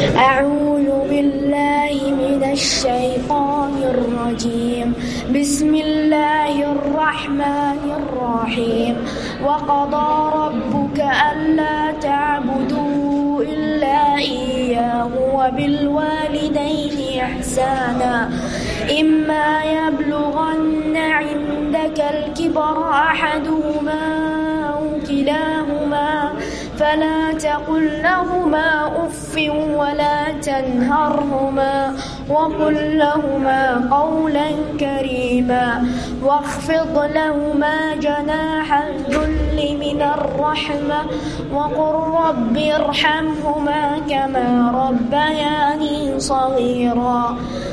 أعوذ بالله من الشيطان الرجيم. بسم الله الرحمن الرحيم. وقضى ربك ألا تعبدوا إلا إياه وبالوالدين إحسانا. إما يبلغن عندك الكبر أحدهما أو كلاهما فلا تقل لهما أف ولا تنهرهما وقل لهما قولا كريما واخفض لهما جناح الذل من الرحمة وقل رب ارحمهما كما ربياني صغيرا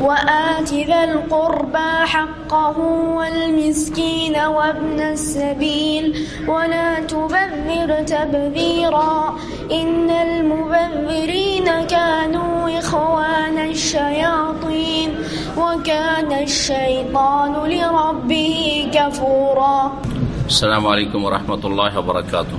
وآت ذا القربى حقه والمسكين وابن السبيل ولا تبذر تبذيرا إن المبذرين كانوا إخوان الشياطين وكان الشيطان لربه كفورا. السلام عليكم ورحمة الله وبركاته.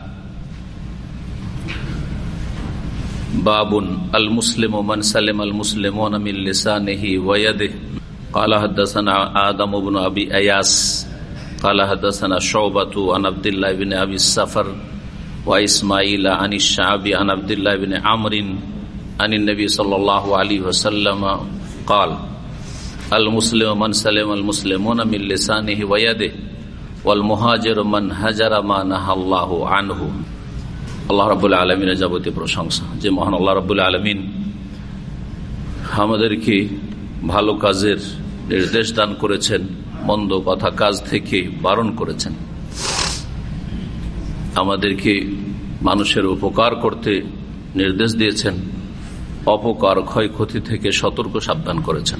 باب المسلم من سلم المسلمون من لسانه ويده. قال حدثنا آدم بن أبي أياس. قال حدثنا شعبة عن عبد الله بن أبي السفر وإسماعيل عن الشعبي عن عبد الله بن عمرو عن النبي صلى الله عليه وسلم. قال المسلم من سلم المسلمون من لسانه ويده والمهاجر من هجر ما نهى الله عنه. আল্লাহ রাবুল আলমিনের যাবতীয় প্রশংসা যে মহান আল্লাহ রাবুল আলমিন আমাদেরকে ভালো কাজের নির্দেশ দান করেছেন, মন্দ কথা কাজ থেকে বারণ করেছেন। আমাদেরকে মানুষের উপকার করতে নির্দেশ দিয়েছেন, অপকার ক্ষয়ক্ষতি থেকে সতর্ক সাবধান করেছেন।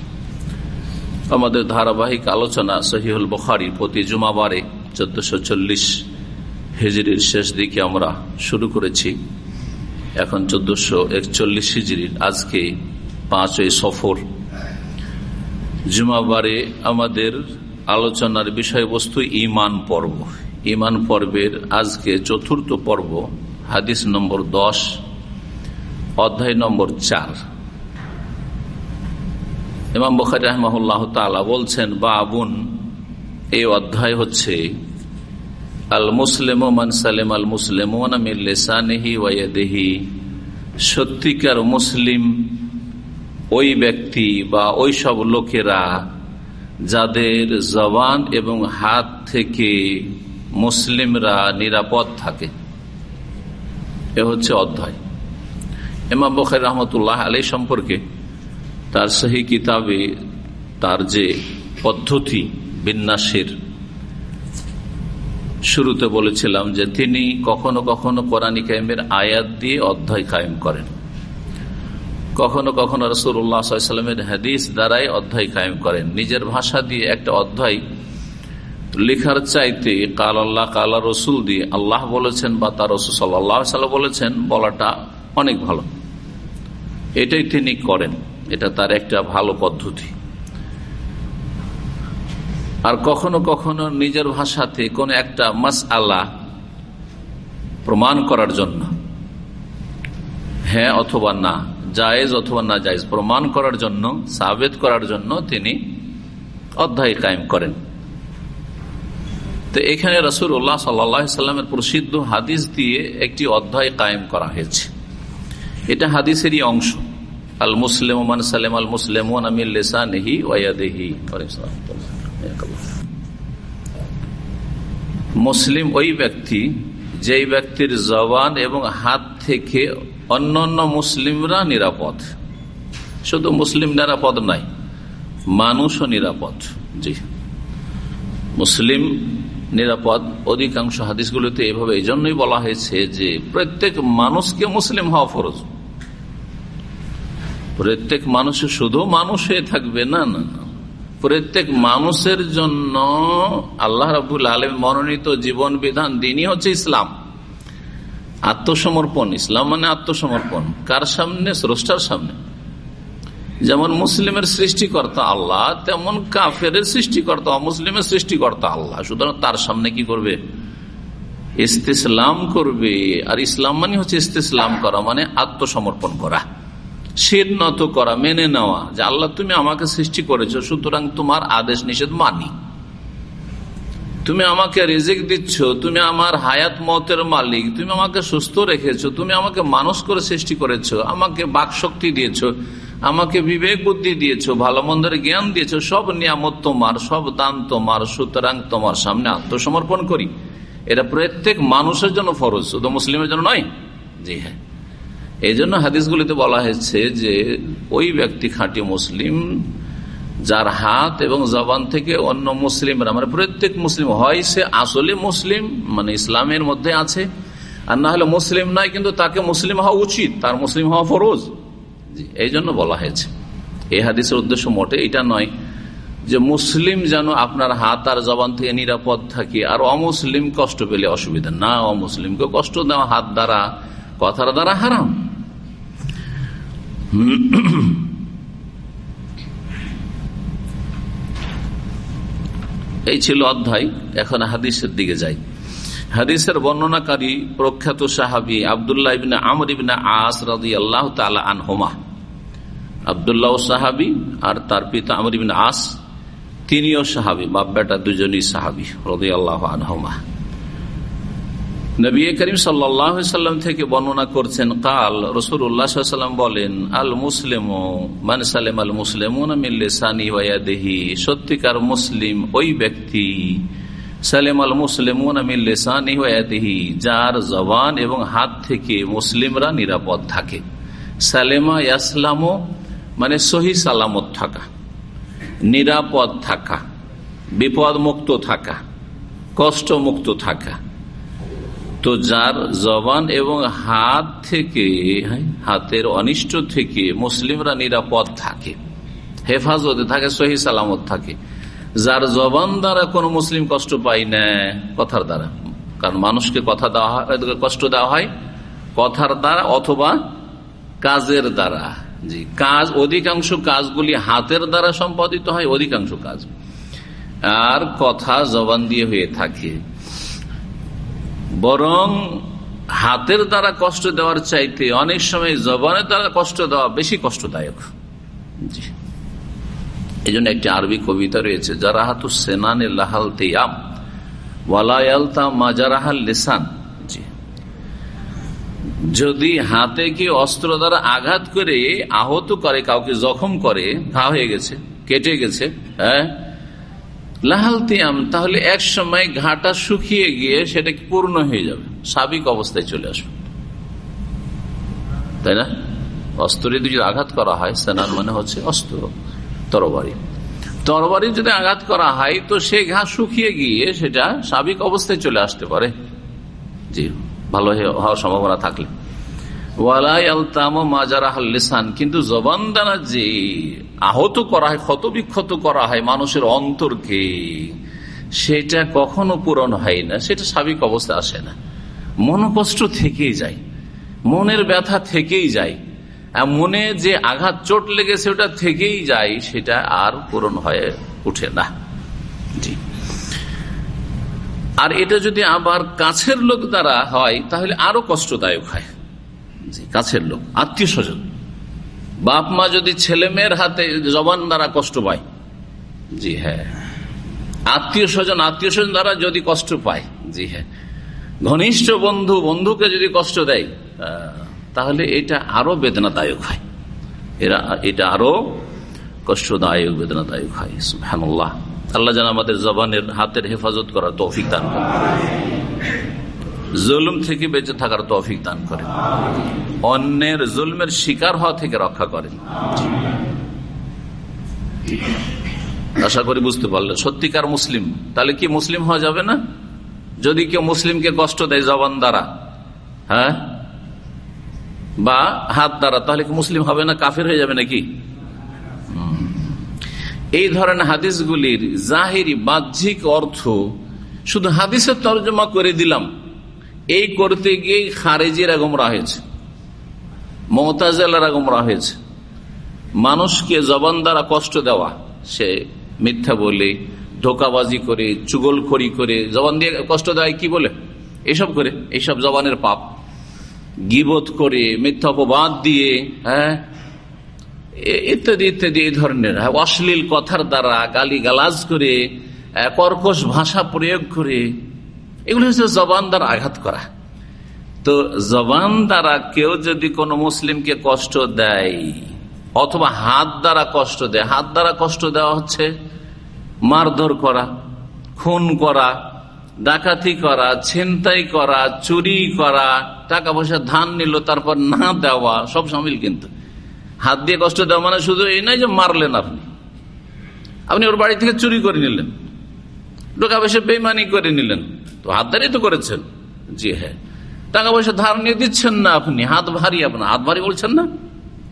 আমাদের ধারাবাহিক আলোচনা সহিহুল বখারি প্রতি জুমাবারে চোদ্দশো চল্লিশ হিজড়ির শেষ দিকে আমরা শুরু করেছি। এখন চোদ্দশো একচল্লিশ হিজড়ির আজকে পাঁচই সফর। জুমাবারে আমাদের আলোচনার বিষয়বস্তু ইমান পর্ব। ইমান পর্বের আজকে চতুর্থ পর্ব, হাদিস নম্বর দশ, অধ্যায় নম্বর চার। ইমাম বখারি রহমাহুল্লাহ তালা বলছেন বা আবুন এই অধ্যায় হচ্ছে আল মুসলিম মান সালেম আল মুসলিম ওয়াদেহি সত্যিকার মুসলিম ওই ব্যক্তি বা ওই সব লোকেরা যাদের জবান এবং হাত থেকে মুসলিমরা নিরাপদ থাকে। এ হচ্ছে অধ্যায়। এমাম বখার রহমতুল্লাহ আলী সম্পর্কে তার সেই কিতাবে তার যে পদ্ধতি বিন্যাসের শুরুতে বলেছিলাম যে তিনি কখনো কখনো কোরআনী কায়েমের আয়াত দিয়ে অধ্যায় কায়েম করেন। কখনো কখনো রসুল্লাহামের হাদিস দ্বারাই অধ্যায় কায়েম করেন। নিজের ভাষা দিয়ে একটা অধ্যায় লেখার চাইতে কাল আল্লাহ, কালা রসুল দিয়ে আল্লাহ বলেছেন বা তার রসুল সাল্লাহ সাল্লাম বলেছেন বলাটা অনেক ভালো। এটাই তিনি করেন। এটা তার একটা ভালো পদ্ধতি। আর কখনো কখনো নিজের ভাষাতে কোন একটা মাস আল্লাহ প্রমাণ করার জন্য। হ্যাঁ অথবা না, জায়েজ অথবা না জায়েজ প্রমাণ করার জন্য, সাবেত করার জন্য তিনি অধ্যায় কায়েম করেন। তো এখানে রসুল উল্লাহ সাল্লামের প্রসিদ্ধ হাদিস দিয়ে একটি অধ্যায় কায়েম করা হয়েছে। এটা হাদিসেরই অংশ। আল মুসলিম সালেম আল মুসলিম নেহি ওয়াদেহি মুসলিম ওই ব্যক্তি, যেই ব্যক্তির জবান এবং হাত থেকে অন্যান্য মুসলিমরা নিরাপদ। শুধু মুসলিম নিরাপদ নাই মানুষও নিরাপদ। জি। মুসলিম নিরাপদ, অধিকাংশ হাদিসগুলোতে এভাবে এই জন্যই বলা হয়েছে যে প্রত্যেক মানুষকে মুসলিম হওয়া ফরজ। প্রত্যেক মানুষ শুধু মানুষ হয়ে থাকবে না না। প্রত্যেক মানুষের জন্য আল্লাহ রাবুল আলম মনোনীত জীবন বিধান দিনই হচ্ছে ইসলাম। আত্মসমর্পণ, ইসলাম মানে আত্মসমর্পণ। কার সামনে? স্রষ্টার সামনে। যেমন মুসলিমের সৃষ্টিকর্তা আল্লাহ, তেমন কাফের সৃষ্টিকর্তা, অমুসলিমের সৃষ্টিকর্তা আল্লাহ। সুতরাং তার সামনে কি করবে? ইস্তেসলাম করবে। আর ইসলাম মানে হচ্ছে ইস্তেসলাম করা মানে আত্মসমর্পণ করা। শির নত করা, মেনে নেওয়া, যে আল্লাহ তুমি আমাকে সৃষ্টি করেছ, সুতরাং তোমার আদেশ নিষেধ মানি। তুমি আমাকে রিজিক দিচ্ছ, তুমি আমার হায়াত মতের মালিক, তুমি আমাকে সুস্থ রেখেছ, তুমি আমাকে মানুষ করে সৃষ্টি করেছ, আমাকে বাক শক্তি দিয়েছ, আমাকে বিবেক বুদ্ধি দিয়েছ, ভালো মন্দের জ্ঞান দিয়েছ, সব নিয়ামত তোমার, সব দান তোমার, সুতরাং তোমার সামনে আত্মসমর্পণ করি। এটা প্রত্যেক মানুষের জন্য ফরজ, শুধু মুসলিমের জন্য নয়? জি হ্যাঁ। এই জন্য হাদিসগুলিতে বলা হয়েছে যে ওই ব্যক্তি খাঁটি মুসলিম, যার হাত এবং জবান থেকে অন্য মুসলিমরা মানে প্রত্যেক মুসলিম হয় সে আসলে মুসলিম মানে ইসলামের মধ্যে আছে। আর না হলে মুসলিম নয়, কিন্তু তাকে মুসলিম হওয়া উচিত, তার মুসলিম হওয়া ফরজ। এই জন্য বলা হয়েছে। এই হাদিসের উদ্দেশ্য মোটে এটা নয় যে মুসলিম যেন আপনার হাত আর জবান থেকে নিরাপদ থাকে, আর অমুসলিম কষ্ট পেলে অসুবিধা না। অমুসলিমকে কষ্ট দেওয়া হাত দ্বারা, কথার দ্বারা হারাম। এই ছিল অধ্যায়, এখন হাদিসের দিকে যাই। হাদিসের বর্ণনাকারী প্রখ্যাত সাহাবি আবদুল্লাহ ইবিন আমর ইবিন আস রাজি আল্লাহ তালা আনহোমা। আবদুল্লাহ সাহাবি আর তার পিতা আমর ইবিন আস, তিনিও সাহাবি বাপ বেটা দুজনই সাহাবি রদি আল্লাহ আনহোমা। নবী করিম সাল্লাম থেকে বর্ণনা করছেন, কাল রসুল উল্লাহাম বলেন আল মুসলিম মান সালেম আল মুসলিম দেহি সত্যিকার মুসলিম ওই ব্যক্তি সালেম আল মুসলিম দেহি যার জবান এবং হাত থেকে মুসলিমরা নিরাপদ থাকে। সালেমা ইয়াসলামো মানে সহি সালামত থাকা, নিরাপদ থাকা বিপদ মুক্ত থাকা কষ্ট মুক্ত থাকা। তো যার জবান এবং হাত থেকে হ্যাঁ, হাতের অনিষ্ট থেকে মুসলিমরা নিরাপদ থাকে হেফাজতে থাকে সহি সালামত থাকে। যার জবান দ্বারা কোন মুসলিম কষ্ট পাই না কথার দ্বারা। কারণ মানুষকে কথা দেওয়া হয় কষ্ট দেওয়া হয় কথার দ্বারা অথবা কাজের দ্বারা। জি কাজ অধিকাংশ কাজগুলি হাতের দ্বারা সম্পাদিত হয় অধিকাংশ কাজ। আর কথা জবান দিয়ে হয়ে থাকে। বরং হাতের দ্বারা কষ্ট দেওয়ার চাইতে অনেক সময় জবানের দ্বারা কষ্ট দেওয়া বেশি কষ্টদায়ক। এই জন্য একটি আরবি কবিতা রয়েছে যারা হাতু সেনানে লাহাল তেয়াম লেসান। জি। যদি হাতে কি অস্ত্র দ্বারা আঘাত করে আহত করে, কাউকে জখম করে ঘা হয়ে গেছে, কেটে গেছে হ্যাঁ? লাহালতিয়াম তাহলে এক সময় ঘাটা শুকিয়ে গিয়ে সেটা পূর্ণ হয়ে যাবে? সাবিক অবস্থায় চলে আসবে। তাই না? অস্ত্র যদি আঘাত করা হয়, সেনার মানে হচ্ছে অস্ত্র, তরবারি। তরবারি যদি আঘাত করা হয়, তো সে ঘা শুকিয়ে গিয়ে সেটা সাবিক অবস্থায় চলে আসতে পারে। জি, ভালো হওয়ার সম্ভাবনা থাকলে। কিন্তু জবান যে আহত করা হয় ক্ষত বিক্ষত করা হয় মানুষের অন্তরকে, সেটা কখনো পূরণ হয় না, সেটা স্বাভাবিক অবস্থা আসে না। মনোকষ্ট থেকেই যায়, মনের ব্যথা থেকেই যায় মনে যে আঘাত চোট লেগেছে ওটা থেকেই যায়, সেটা আর পূরণ হয়ে উঠে না। আর এটা যদি আবার কাছের লোক দ্বারা হয়, তাহলে আরও কষ্টদায়ক হয়। কাছের লোক, আত্মীয় স্বজন। বাপ মা যদি ছেলে মেয়ের হাতে জবান দ্বারা কষ্ট পায়, জি হ্যাঁ। আত্মীয় স্বজন আত্মীয় স্বজন দ্বারা যদি কষ্ট পায়, জি হ্যাঁ। ঘনিষ্ঠ বন্ধু, বন্ধুকে যদি কষ্ট দেয় তাহলে এটা আরও বেদনাদায়ক হয়। এরা, এটা আরও কষ্টদায়ক, বেদনাদায়ক হয় হ্যাঁ আল্লাহ যেন আমাদের জবানের, হাতের হেফাজত করার তৌফিক দান জুলুম থেকে বেঁচে থাকার তৌফিক দান করেন। অন্যের জুলমের শিকার হওয়া থেকে রক্ষা করেন। আশা করি বুঝতে পারলেন সত্যিকার মুসলিম, তাহলে কি মুসলিম হওয়া যাবে না? যদি কেউ মুসলিমকে কষ্ট দেয় জবান দ্বারা হ্যাঁ? বা হাত দ্বারা, তাহলে কি মুসলিম হবে না? কাফের হয়ে যাবে নাকি? এই ধরনের হাদিসগুলির জাহিরি বাহ্যিক অর্থ শুধু হাদিসের তর্জমা করে দিলাম। এই করতে গিয়ে খারেজিরা গোমরা হয়েছে মমতাজেলারা গোমরা হয়েছে। মানুষকে জবান দ্বারা কষ্ট দেওয়া সে মিথ্যা বলে ধোকাবাজি করে চুগল চুগলখড়ি করে জবান দিয়ে কষ্ট দেয় কি বলে? এসব করে এইসব জবানের পাপ। গিবোধ করে মিথ্যা অপবাদ দিয়ে হ্যাঁ? ইত্যাদি ইত্যাদি এই ধরনের হ্যাঁ, অশ্লীল কথার দ্বারা গালি গালাজ করে কর্কশ ভাষা প্রয়োগ করে এগুলো হচ্ছে জবান দ্বারা আঘাত করা। তো জবান দ্বারা কেউ যদি কোনো মুসলিমকে কষ্ট দেয়, অথবা হাত দ্বারা কষ্ট দেয়, হাত দ্বারা কষ্ট দেওয়া হচ্ছে মারধর করা, খুন করা, ডাকাতি করা, ছিনতাই করা, চুরি করা টাকা পয়সা ধান নিল, তারপর না দেওয়া, সব সামিল কিন্তু। হাত দিয়ে কষ্ট দেওয়া মানে শুধু এই নয় যে মারলেন আপনি। আপনি ওর বাড়ি থেকে চুরি করে নিলেন। টাকা পয়সা বেমানি করে নিলেন। তো হাত তো করেছেন? জি হ্যাঁ। টাকা পয়সা ধার নিয়ে দিচ্ছেন না আপনি, হাত ভারী আপনার। হাত ভারী বলছেন না?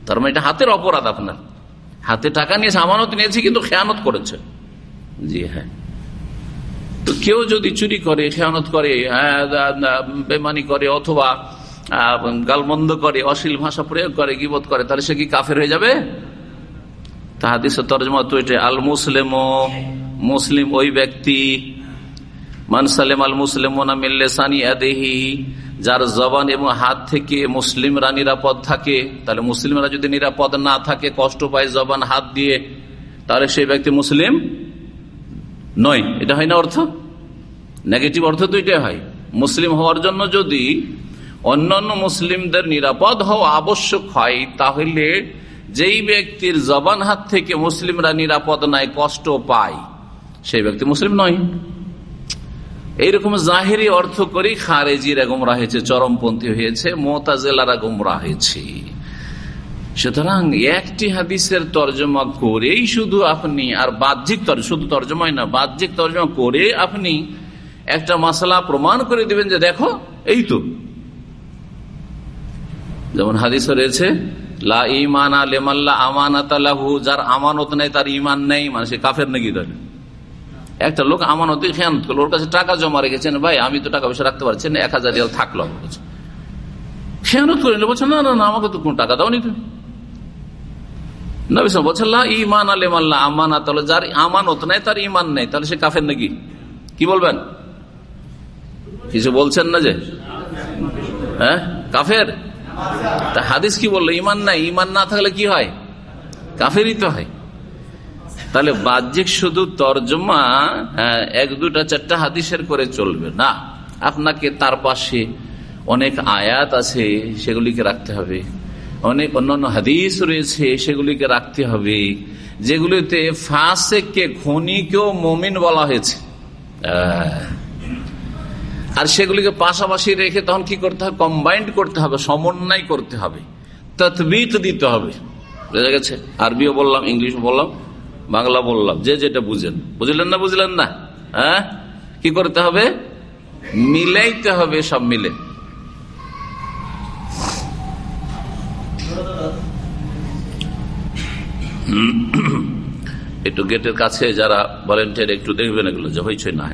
তার মানে এটা হাতের অপরাধ আপনার। হাতে টাকা নিয়েছে আমানত নিয়েছে কিন্তু খেয়ানত করেছে। জি হ্যাঁ। তো কেউ যদি চুরি করে, খেয়ানত করে বেমানি করে অথবা গালমন্দ করে, অশ্লীল ভাষা প্রয়োগ করে গিবোধ করে, তাহলে সে কি কাফের হয়ে যাবে? তাহাদিসের তরজমা তো এটা আল মুসলিম মুসলিম ওই ব্যক্তি আল মুসলিম যার জবান এবং হাত থেকে মুসলিমরা নিরাপদ থাকে, তাহলে মুসলিমরা যদি নিরাপদ না থাকে, কষ্ট পায় জবান, হাত দিয়ে, তাহলে সেই ব্যক্তি মুসলিম নয়। এটা হয় না অর্থ? নেগেটিভ অর্থ তো এটাই হয়। মুসলিম হওয়ার জন্য যদি অন্যান্য মুসলিমদের নিরাপদ হওয়া আবশ্যক হয়, তাহলে যেই ব্যক্তির জবান হাত থেকে মুসলিমরা নিরাপদ নাই, কষ্ট পায়, সেই ব্যক্তি মুসলিম নয়। এইরকম জাহেরি অর্থ করেই খারেজিরা গুমরা হয়েছে, চরমপন্থী হয়েছে, মোতাজেলারা গুমরা হয়েছে। সুতরাং একটি হাদিসের তর্জমা করেই শুধু আপনি, আর বাহ্যিক শুধু তর্জমাই না, বাহ্যিক তর্জমা করে আপনি একটা মশলা প্রমাণ করে দিবেন যে দেখো, এই তো। যেমন হাদিস রয়েছে, লা ইমান আলেমাল্লা আমানাত যার আমানত নেই, তার ইমান নেই মানে সে কাফের নাকি ধরে একটা লোক আমানত খেয়ানত করল, ওর কাছে টাকা জমা রেখেছেন, ভাই, আমি তো টাকা পয়সা রাখতে পারছি না, এক হাজার রিয়াল থাকল আমার কাছে। খেয়ানত করে বলছে, না না না, আমাকে তো কোন টাকা দাও নি ইমান আমানাত যার আমানত নেই, তার ইমান নেই, তাহলে সে কাফের নাকি? কি বলবেন? কিছু বলছেন না যে? হ্যাঁ? কাফের? তা হাদিস কি বলল? ইমান নাই ইমান না থাকলে কি হয়? কাফেরই তো হয়। তাহলে বাহ্যিক শুধু তর্জমা হ্যাঁ, এক দুটা চারটা হাদিসের করে চলবে। না আপনাকে তার পাশে অনেক আয়াত আছে সেগুলিকে রাখতে হবে। অনেক অন্যান্য হাদিস রয়েছে সেগুলিকে রাখতে হবে যেগুলিতে ফাঁসেকে খনিকেও মমিন বলা হয়েছে। আর সেগুলিকে পাশাপাশি রেখে তখন কি করতে হবে? কম্বাইন্ড করতে হবে সমন্বয় করতে হবে। তৎবিত দিতে হবে। বুঝা গেছে? আরবিও বললাম ইংলিশও বললাম। বাংলা বললাম, যে যেটা বুঝেন। বুঝলেন না বুঝলেন না? হ্যাঁ? কি করতে হবে? মিলাইতে হবে সব মিলে। একটু গেটের কাছে যারা ভলেন্টিয়ার একটু দেখবেন এগুলো, যে হইছই না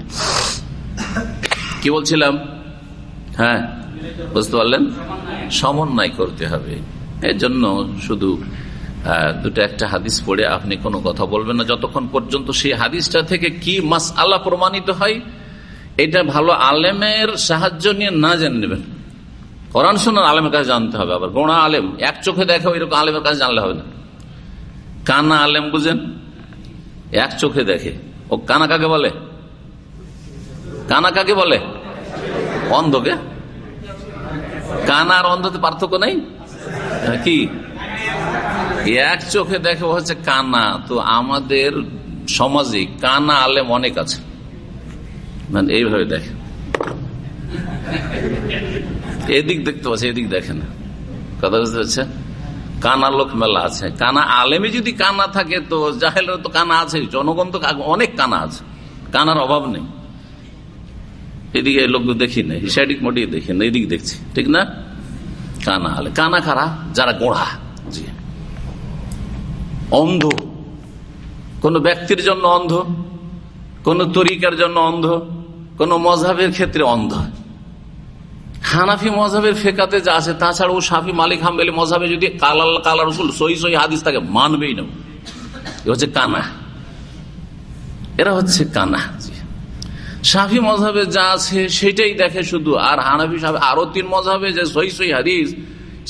কি বলছিলাম? হ্যাঁ? বুঝতে পারলেন? সমন্বয় করতে হবে। এর জন্য শুধু দুটো একটা হাদিস পড়ে আপনি কোনো কথা বলবেন না। যতক্ষণ পর্যন্ত সেই হাদিসটা থেকে কি মাস আল্লাহ প্রমাণিত হয় এটা ভালো আলেমের সাহায্য নিয়ে না জেনে নেবেন। কোরআন শোনার আলেমের কাছে জানতে হবে আবার। গোড়া আলেম এক চোখে দেখে এরকম আলেমের কাছে জানলে হবে না। কানা আলেম বুঝেন? এক চোখে দেখে। ও কানা কাকে বলে? কানা কাকে বলে? অন্ধকে। কানা আর অন্ধতে পার্থক্য নেই? হ্যাঁ, কি? এক চোখে দেখে হচ্ছে কানা। তো আমাদের সমাজে কানা আলেম অনেক আছে। মানে এইভাবে দেখে। এদিক দেখতে পাচ্ছে, এদিক দেখে না। কথা বুঝতে পারছে? কানা লোক মেলা আছে। কানা আলেমে যদি কানা থাকে, তো জাহেলের তো কানা আছে জনগণ তো অনেক কানা আছে। কানার অভাব নেই। এদিকে লোক দেখি না হিসাইডিক মোটিয়ে দেখি না এদিকে দেখছি। ঠিক না? কানা আলে কানা খারা যারা গোড়া। অন্ধ। কোন ব্যক্তির জন্য অন্ধ, কোন তরিকার জন্য অন্ধ, কোন মজাবের ক্ষেত্রে অন্ধ। হানাফি মজাবের ফেকাতে যা আছে তাছাড়া ও সাফি মালিক হামবেলি মজাবে যদি কালাল কালা রসুল, সহি সহি হাদিস তাকে মানবেই না। এ হচ্ছে কানা। এরা হচ্ছে কানা। সাফি মজাবে যা আছে, সেটাই দেখে শুধু। আর হানাফি সাহেব আরও তিন মজাবে যে সহি সহি হাদিস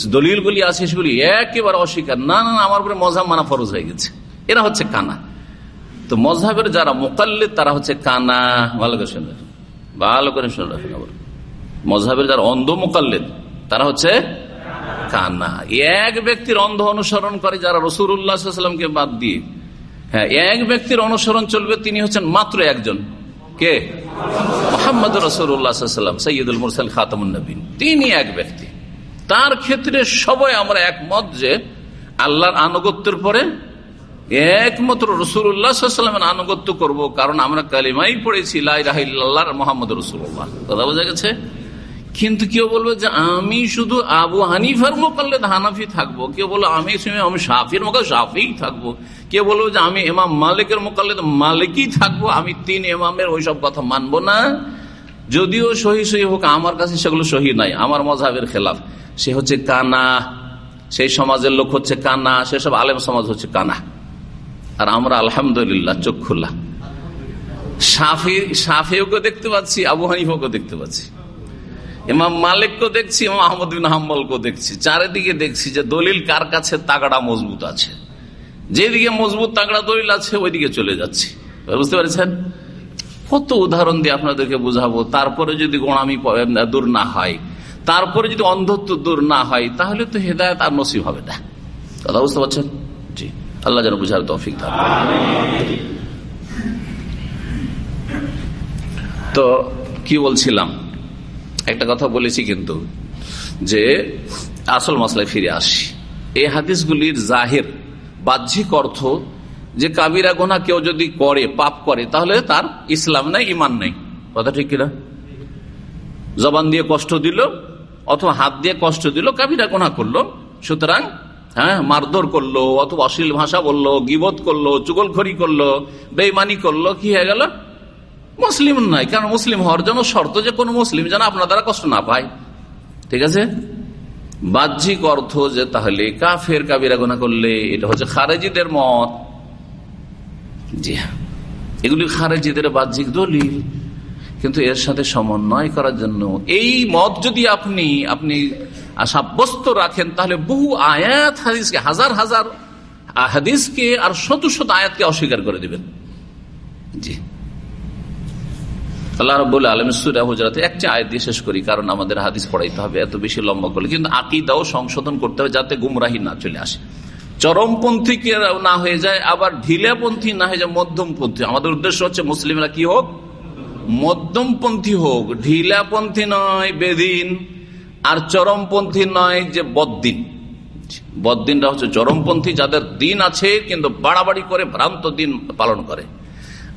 দলিলগুলি আছে, সেগুলি একেবারে অস্বীকার। না না আমার উপরে মজাব মানা ফরজ হয়ে গেছে। এরা হচ্ছে কানা। তো মজাবের যারা মোকাল্লিদ, তারা হচ্ছে কানা। ভালো করে শুনে ভালো করে শুনে রাখেন আবার মজাবের যারা অন্ধ মোকাল্লিদ, তারা হচ্ছে কানা। এক ব্যক্তির অন্ধ অনুসরণ করে যারা রসুরামকে বাদ দিয়ে। হ্যাঁ এক ব্যক্তির অনুসরণ চলবে, তিনি হচ্ছেন মাত্র একজন। কে? মোহাম্মদ রসুল্লাহাম সৈয়দুল মুরসাল খাতামুন্নবীন তিনি এক ব্যক্তি। তার ক্ষেত্রে সবাই আমরা একমত যে আল্লাহর আনুগত্যের পরে একমাত্র রসুল্লাহামের আনুগত্য করব, কারণ আমরা কালিমাই পড়েছি লাহ মোহাম্মদ রসুল্লাহ কথা বোঝা গেছে? কিন্তু কেউ বলবে যে আমি শুধু আবু হানিফার মোকাল্লে হানাফি থাকব। কেউ বলব আমি আমি সাফির মোকাল সাফি থাকব। কেউ বলব যে আমি এমাম মালিকের মোকাল্লে মালিকই থাকব। আমি তিন এমামের ওইসব কথা মানবো না। যদিও সহি সহি হোক, আমার কাছে সেগুলো সহি নাই, আমার মজাবের খেলাফ। সে হচ্ছে কানা, সেই সমাজের লোক হচ্ছে কানা সেসব আলেম সমাজ হচ্ছে কানা। আর আমরা আলহামদুলিল্লাহ চোখ খোলা। সাফি সাফিওকে দেখতে পাচ্ছি, আবু হানিফাকে দেখতে পাচ্ছি। ইমাম মালিককেও দেখছি, ইমাম আহমদ বিন হাম্বলকেও দেখছি। চারিদিকে দেখছি যে দলিল কার কাছে তাগড়া মজবুত আছে। যেদিকে মজবুত তাগড়া দলিল আছে, ওইদিকে চলে যাচ্ছি। বুঝতে পারছেন? কত উদাহরণ দিয়ে আপনাদেরকে বুঝাবো। তারপরে যদি গোড়ামি দূর না হয় তারপরে যদি অন্ধত্ব দূর না হয়, তাহলে তো হেদায়ত আর নসিব হবে না। কথা বুঝতে পারছেন? জি। আল্লাহ যেন বুঝার তৌফিক তো কি বলছিলাম? একটা কথা বলেছি কিন্তু, যে আসল মশলায় ফিরে আসি। এই হাদিসগুলির জাহের, বাহ্যিক অর্থ যে কাবিরা গোনা কেউ যদি করে, পাপ করে, তাহলে তার ইসলাম নাই ইমান নেই। কথা ঠিক কিনা? জবান দিয়ে কষ্ট দিল অথবা হাত দিয়ে কষ্ট দিল কাবিরা গোনা করল। সুতরাং হ্যাঁ মারধর করল, অথবা অশ্লীল ভাষা বলল, গিবত করল, চুগলখড়ি করল বেইমানি করল, কি হয়ে গেল? মুসলিম নয় কারণ মুসলিম হওয়ার জন্য শর্ত যে কোন মুসলিম যেন আপনার দ্বারা কষ্ট না পায়। ঠিক আছে? বাহ্যিক অর্থ যে তাহলে কাফের কাবিরা গোনা করলে, এটা হচ্ছে খারেজিদের মত। জি হ্যাঁ। এগুলি খারেজিদের বাহ্যিক দলিল। কিন্তু এর সাথে সমন্বয় করার জন্য এই মত যদি আপনি আপনি সাব্যস্ত রাখেন, তাহলে বহু আয়াত হাদিসকে, হাজার হাজার হাদিসকে আর শত শত আয়াতকে অস্বীকার করে দিবেন। জি। আল্লাহ রব্বুল আলম সুরা হুজরাতে একটা আয়াত দিয়ে শেষ করি, কারণ আমাদের হাদিস পড়াইতে হবে, এত বেশি লম্বা করলে কিন্তু আকিদাও সংশোধন করতে হবে যাতে গুমরাহি না চলে আসে। চরমপন্থী না হয়ে যায়, আবার ঢিলাপন্থী না হয়ে যায়, মধ্যমপন্থী। আমাদের উদ্দেশ্য হচ্ছে মুসলিমরা কি হোক মধ্যমপন্থী হোক ঢিলাপন্থী নয়, বেদিন, আর চরমপন্থী নয় যে বদ্দিন। বদ্দিনরা হচ্ছে চরমপন্থী যাদের দিন আছে কিন্তু বাড়াবাড়ি করে ভ্রান্ত দিন পালন করে।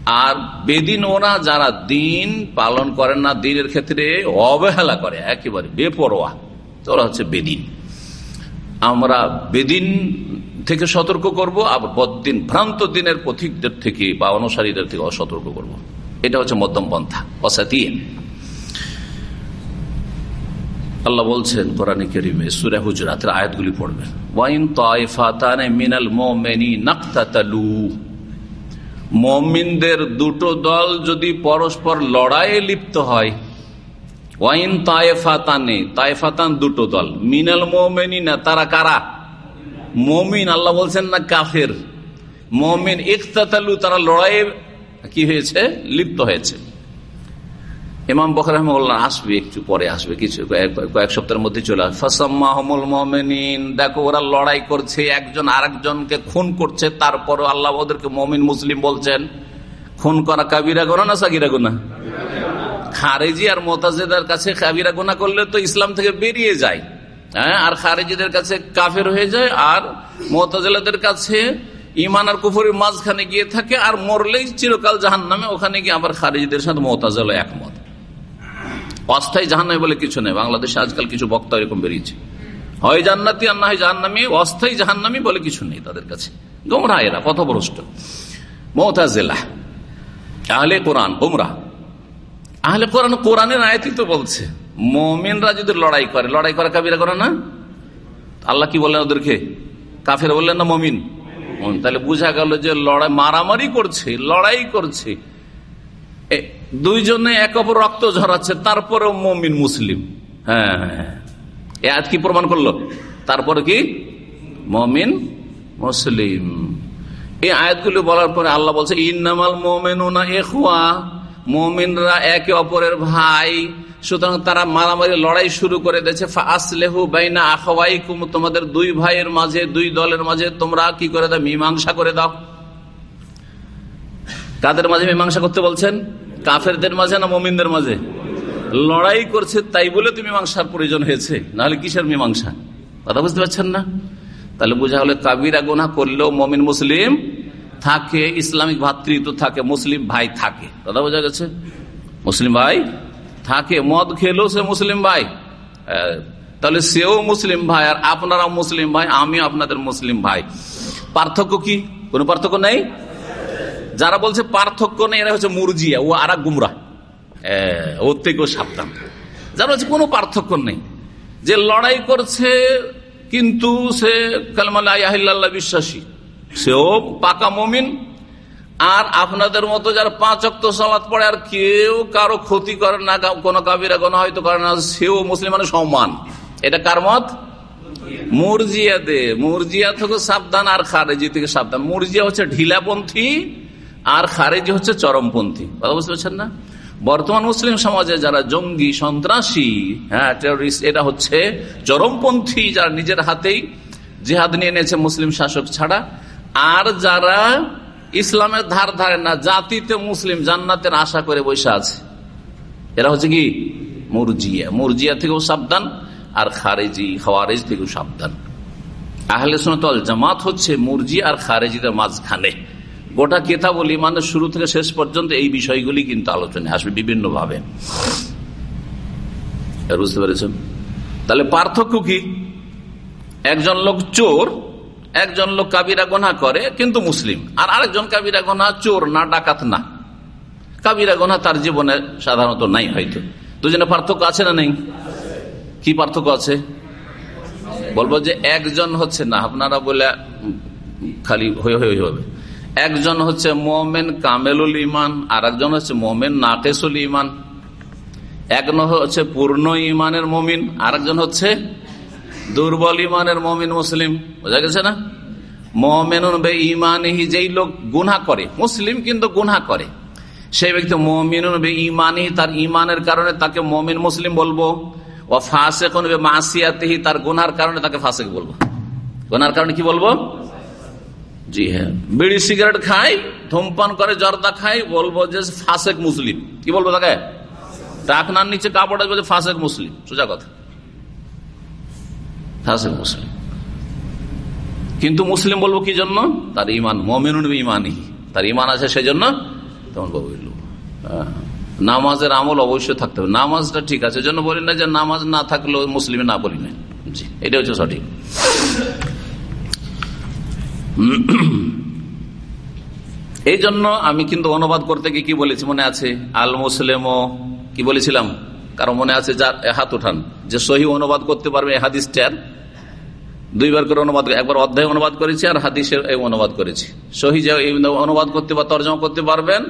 আর বেদিন ওরা যারা দিন পালন করেন না, দিনের ক্ষেত্রে অবহেলা করে, একেবারে বেপরোয়া। ওরা হচ্ছে বেদিন। আমরা বেদিন থেকে সতর্ক করব, আর বদিন ভ্রান্ত দিনের পথিকদের থেকে বা অনুসারীদের থেকে অসতর্ক করব। এটা হচ্ছে মধ্যম পন্থা। অসাতিন। আল্লাহ বলছেন কোরআন করিমে সুরে হুজরাতের আয়াতগুলি পড়বেন। ওয়াইন তাইফাতানে মিনাল মোমেনি নাক্তাতালু। মমিনদের দুটো দল যদি পরস্পর লড়াইয়ে লিপ্ত হয়, ওয়াইন তায়েফাতানে তায়েফাতান দুটো দল। মিনাল মোমেনি না, তারা কারা? মমিন। আল্লাহ বলছেন না কাফের। মমিন ইকতাতালু, তারা লড়াইয়ে কি হয়েছে? লিপ্ত হয়েছে। ইমাম বখর রহমুল্লাহ আসবে, একটু পরে আসবে, কিছু কয়েক সপ্তাহের মধ্যে চলে আসবে। দেখো, ওরা লড়াই করছে, একজন আরেকজনকে খুন করছে, তারপরও আল্লাহ ওদেরকে মমিন মুসলিম বলছেন, খুন করা কাবিরা গোনা না সাকিরা গোনা? খারেজি আর মোতাজেদার কাছে কাবিরা গোনা করলে তো ইসলাম থেকে বেরিয়ে যায়। হ্যাঁ আর খারেজিদের কাছে কাফের হয়ে যায়, আর মোতাজেলাদের কাছে ইমান আর কুফুরের মাঝখানে গিয়ে থাকে আর মরলেই চিরকাল জাহান নামে ওখানে গিয়ে আবার খারেজিদের সাথে মোতাজেলা একমত। অস্থায়ী জাহান্নামী বলে কিছু নেই, বাংলাদেশে আজকাল কিছু বক্তা এরকম বেরিয়েছে। হয় জান্নাতি আর না হয় জাহান্নামী, অস্থায়ী জাহান্নামী বলে কিছু নেই তাদের কাছে। গোমরা এরা, পথভ্রষ্ট। মোতাজেলা আহলে কোরআন, গোমরা। আহলে কোরআন কোরআনের আয়তি তো বলছে, মমিনরা যদি লড়াই করে লড়াই করে কাবিরা করে না? আল্লাহ কি বললেন ওদেরকে? কাফের বললেন না মমিন? তাহলে বোঝা গেল যে লড়াই মারামারি করছে, লড়াই করছে। দুইজনে এক অপর রক্ত ঝরাচ্ছে, তারপরেও মমিন মুসলিম। হ্যাঁ হ্যাঁ আজ কি প্রমাণ করল? তারপরে কি? মমিন মুসলিম। এই আয়াতগুলো বলার পরে আল্লাহ বলছে, ইন্নামাল মোমেন মোমিনরা একে অপরের ভাই। সুতরাং তারা মারামারি লড়াই শুরু করে দিয়েছে। আসলেহু বাইনা আখওয়াই আখাওয়াইকুম, তোমাদের দুই ভাইয়ের মাঝে, দুই দলের মাঝে তোমরা কি করে দাও? মীমাংসা করে দাও। কাদের মাঝে মীমাংসা করতে বলছেন? কাফেরদের মাঝে না মোমিনদের মাঝে? লড়াই করছে, তাই বলে তুমি মীমাংসার প্রয়োজন হয়েছে। নাহলে কিসের মীমাংসা? কথা বুঝতে পারছেন না? তাহলে বোঝা হলে কাবিরা গোনা করলেও মমিন মুসলিম থাকে ইসলামিক ভাতৃত্ব থাকে, মুসলিম ভাই থাকে। কথা বোঝা গেছে? মুসলিম ভাই থাকে, মদ খেলেও সে মুসলিম ভাই। তাহলে সেও মুসলিম ভাই আর আপনারা মুসলিম ভাই আমি আপনাদের মুসলিম ভাই। পার্থক্য কি? কোন পার্থক্য নেই? যারা বলছে পার্থক্য নেই, এরা হচ্ছে মুরজিয়া, ও আর গুমরা। ওর থেকেও সাবধান। যারা হচ্ছে কোনো পার্থক্য নেই, যে লড়াই করছে, কিন্তু সে কালমাল্লাহ বিশ্বাসী। সেও পাকা মমিন। আর আপনাদের মতো যারা পাঁচ অক্ত সালাত পড়ে আর কেউ কারও ক্ষতি করে না কোনো কাবিরা কোনো হয়তো করে না, সেও মুসলিম মানে সমান এটা কার মত? মুরজিয়া দে মুরজিয়া থেকে সাবধান আর খারেজি থেকে সাবধান। মুরজিয়া হচ্ছে ঢিলাপন্থী, আর খারেজি হচ্ছে চরমপন্থী। কথা বুঝতে পারছেন না? বর্তমান মুসলিম সমাজে যারা জঙ্গি, সন্ত্রাসী হ্যাঁ টেরোরিস্ট এটা হচ্ছে চরমপন্থী, যারা নিজের হাতেই জেহাদ নিয়ে নিয়েছে মুসলিম শাসক ছাড়া। আর যারা ইসলামের ধার ধারে না, জাতিতে মুসলিম, জান্নাতের আশা করে বসে আছে, এরা হচ্ছে কি? মুরজিয়া। মুরজিয়া থেকেও সাবধান আর খারেজি, খাওয়ারেজ থেকেও সাবধান। আহলে সোনাতল জামাত হচ্ছে মুরজি আর খারেজিদের মাঝখানে। গোটা কেতা বলি মানে শুরু থেকে শেষ পর্যন্ত এই বিষয়গুলি কিন্তু আলোচনায় আসবে বিভিন্ন ভাবে বুঝতে পেরেছেন? তাহলে পার্থক্য কি? একজন লোক চোর একজন লোক কাবিরা গোনা করে, কিন্তু মুসলিম। আর আরেকজন কাবিরা গোনা চোর না ডাকাত না। কাবিরা গোনা তার জীবনে সাধারণত নাই হয়তো। দুজনে পার্থক্য আছে না নেই? কি পার্থক্য আছে? বলব যে একজন হচ্ছে না, আপনারা বলে খালি হয়ে হয়ে হবে। একজন হচ্ছে মোমেন কামেলুল ইমান আর একজন হচ্ছে মোমেন নাকেসুল ইমান একজন হচ্ছে পূর্ণ ইমানের মমিন আর একজন হচ্ছে দুর্বল ইমানের মমিন মুসলিম, বোঝা গেছে না? মমেন ইমানহি যেই লোক গুনা করে, মুসলিম কিন্তু গুনা করে। সেই ব্যক্তি মমিন ইমানহি তার ইমানের কারণে তাকে মমিন মুসলিম বলব ও ফাঁসে মাসিয়াতেহি তার গুনার কারণে তাকে ফাঁসেক বলব। গুনার কারণে কি বলব? জি হ্যাঁ। বিড়ি সিগারেট খাই, ধূমপান করে, জর্দা খাই, বলব যে ফাঁসেক মুসলিম। কি বলব তাকে? টাকনার নিচে কাপড় আসবে ফাঁসেক মুসলিম। সোজা কথা। মুসলিম কিন্তু মুসলিম বলব কি জন্য তার ইমান মমিনুন ইমানই তার ইমান আছে সেই জন্য তেমন বলব। নামাজের আমল অবশ্যই থাকতে হবে নামাজটা ঠিক আছে। জন্য বলি না যে নামাজ না থাকলেও মুসলিমে না বলি না জি, এটা হচ্ছে সঠিক। এই জন্য আমি কিন্তু অনুবাদ করতে গিয়ে কি বলেছি মনে আছে? আল মুসলিম কি বলেছিলাম? কারণ মনে আছে? যার হাত উঠান। যে সহি অনুবাদ করতে পারবে হাদিসটার দুইবার করে অনুবাদ একবার অধ্যায় অনুবাদ করেছি আর হাদিসের অনুবাদ করেছি। সহি অনুবাদ করতে বা তর্জমা করতে পারবেন,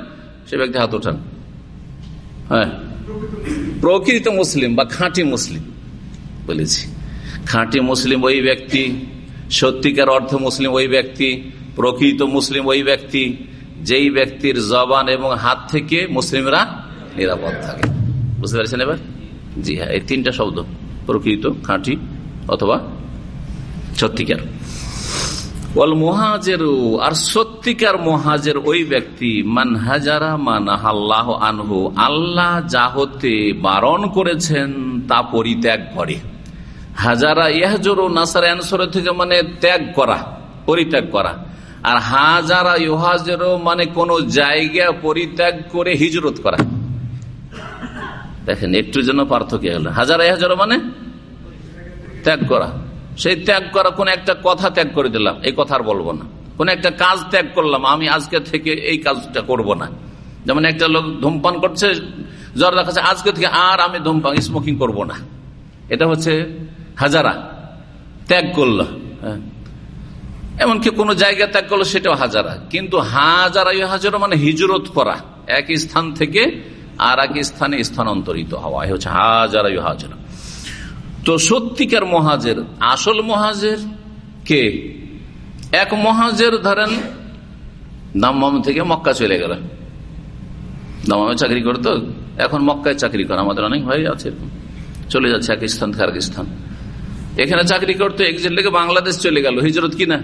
সে ব্যক্তি হাত উঠান হ্যাঁ। প্রকৃত মুসলিম বা খাঁটি মুসলিম, বলেছি। খাঁটি মুসলিম ওই ব্যক্তি, সত্যিকার অর্থ মুসলিম ওই ব্যক্তি, প্রকৃত মুসলিম ওই ব্যক্তি, যেই ব্যক্তির জবান এবং হাত থেকে মুসলিমরা নিরাপদ থাকে। বুঝতে পারছেন এবার? জি হ্যাঁ এই তিনটা শব্দ, প্রকৃত, খাঁটি অথবা সত্যিকার। ওল মহাজের, আর সত্যিকার মহাজের ওই ব্যক্তি, মান হাজারা মান আল্লাহ আনহু, আল্লাহ যা হতে বারণ করেছেন তা পরিত্যাগ করে। হাজারা ইহাজর নাসার অ্যান্সর থেকে মানে ত্যাগ করা, পরিত্যাগ করা। আর হাজারা ইহাজের মানে কোন জায়গা পরিত্যাগ করে হিজরত করা। দেখেন, একটু জন্য পার্থক্য হলো। হাজারা ইহাজর মানে ত্যাগ করা। সেই ত্যাগ করা, কোন একটা কথা ত্যাগ করে দিলাম। এই কথা আর বলব না। কোন একটা কাজ ত্যাগ করলাম, আমি আজকে থেকে এই কাজটা করব না। যেমন একটা লোক ধূমপান করছে, জ্বর দেখাচ্ছে, আজকে থেকে আর আমি ধূমপান স্মোকিং করব না। এটা হচ্ছে হাজারা। ত্যাগ করল হ্যাঁ। এমনকি কোন জায়গা ত্যাগ করল, সেটাও হাজারা। কিন্তু হাজারা হাজারা মানে হিজরত করা। এক স্থান থেকে আর এক স্থানে স্থানান্তরিত হওয়া। হচ্ছে হাজারা হাজারা। তো সত্যিকার মহাজের, আসল মহাজের কে? এক মহাজের ধরেন, দাম্মাম থেকে মক্কা চলে গেল। দামামে চাকরি করতো, এখন মক্কায় চাকরি করে, আমাদের অনেক ভাই আছে চলে যাচ্ছে এক স্থান থেকে আরেক স্থান এখানে চাকরি করতো একজন লেগে বাংলাদেশ চলে গেল, হিজরত কিনা?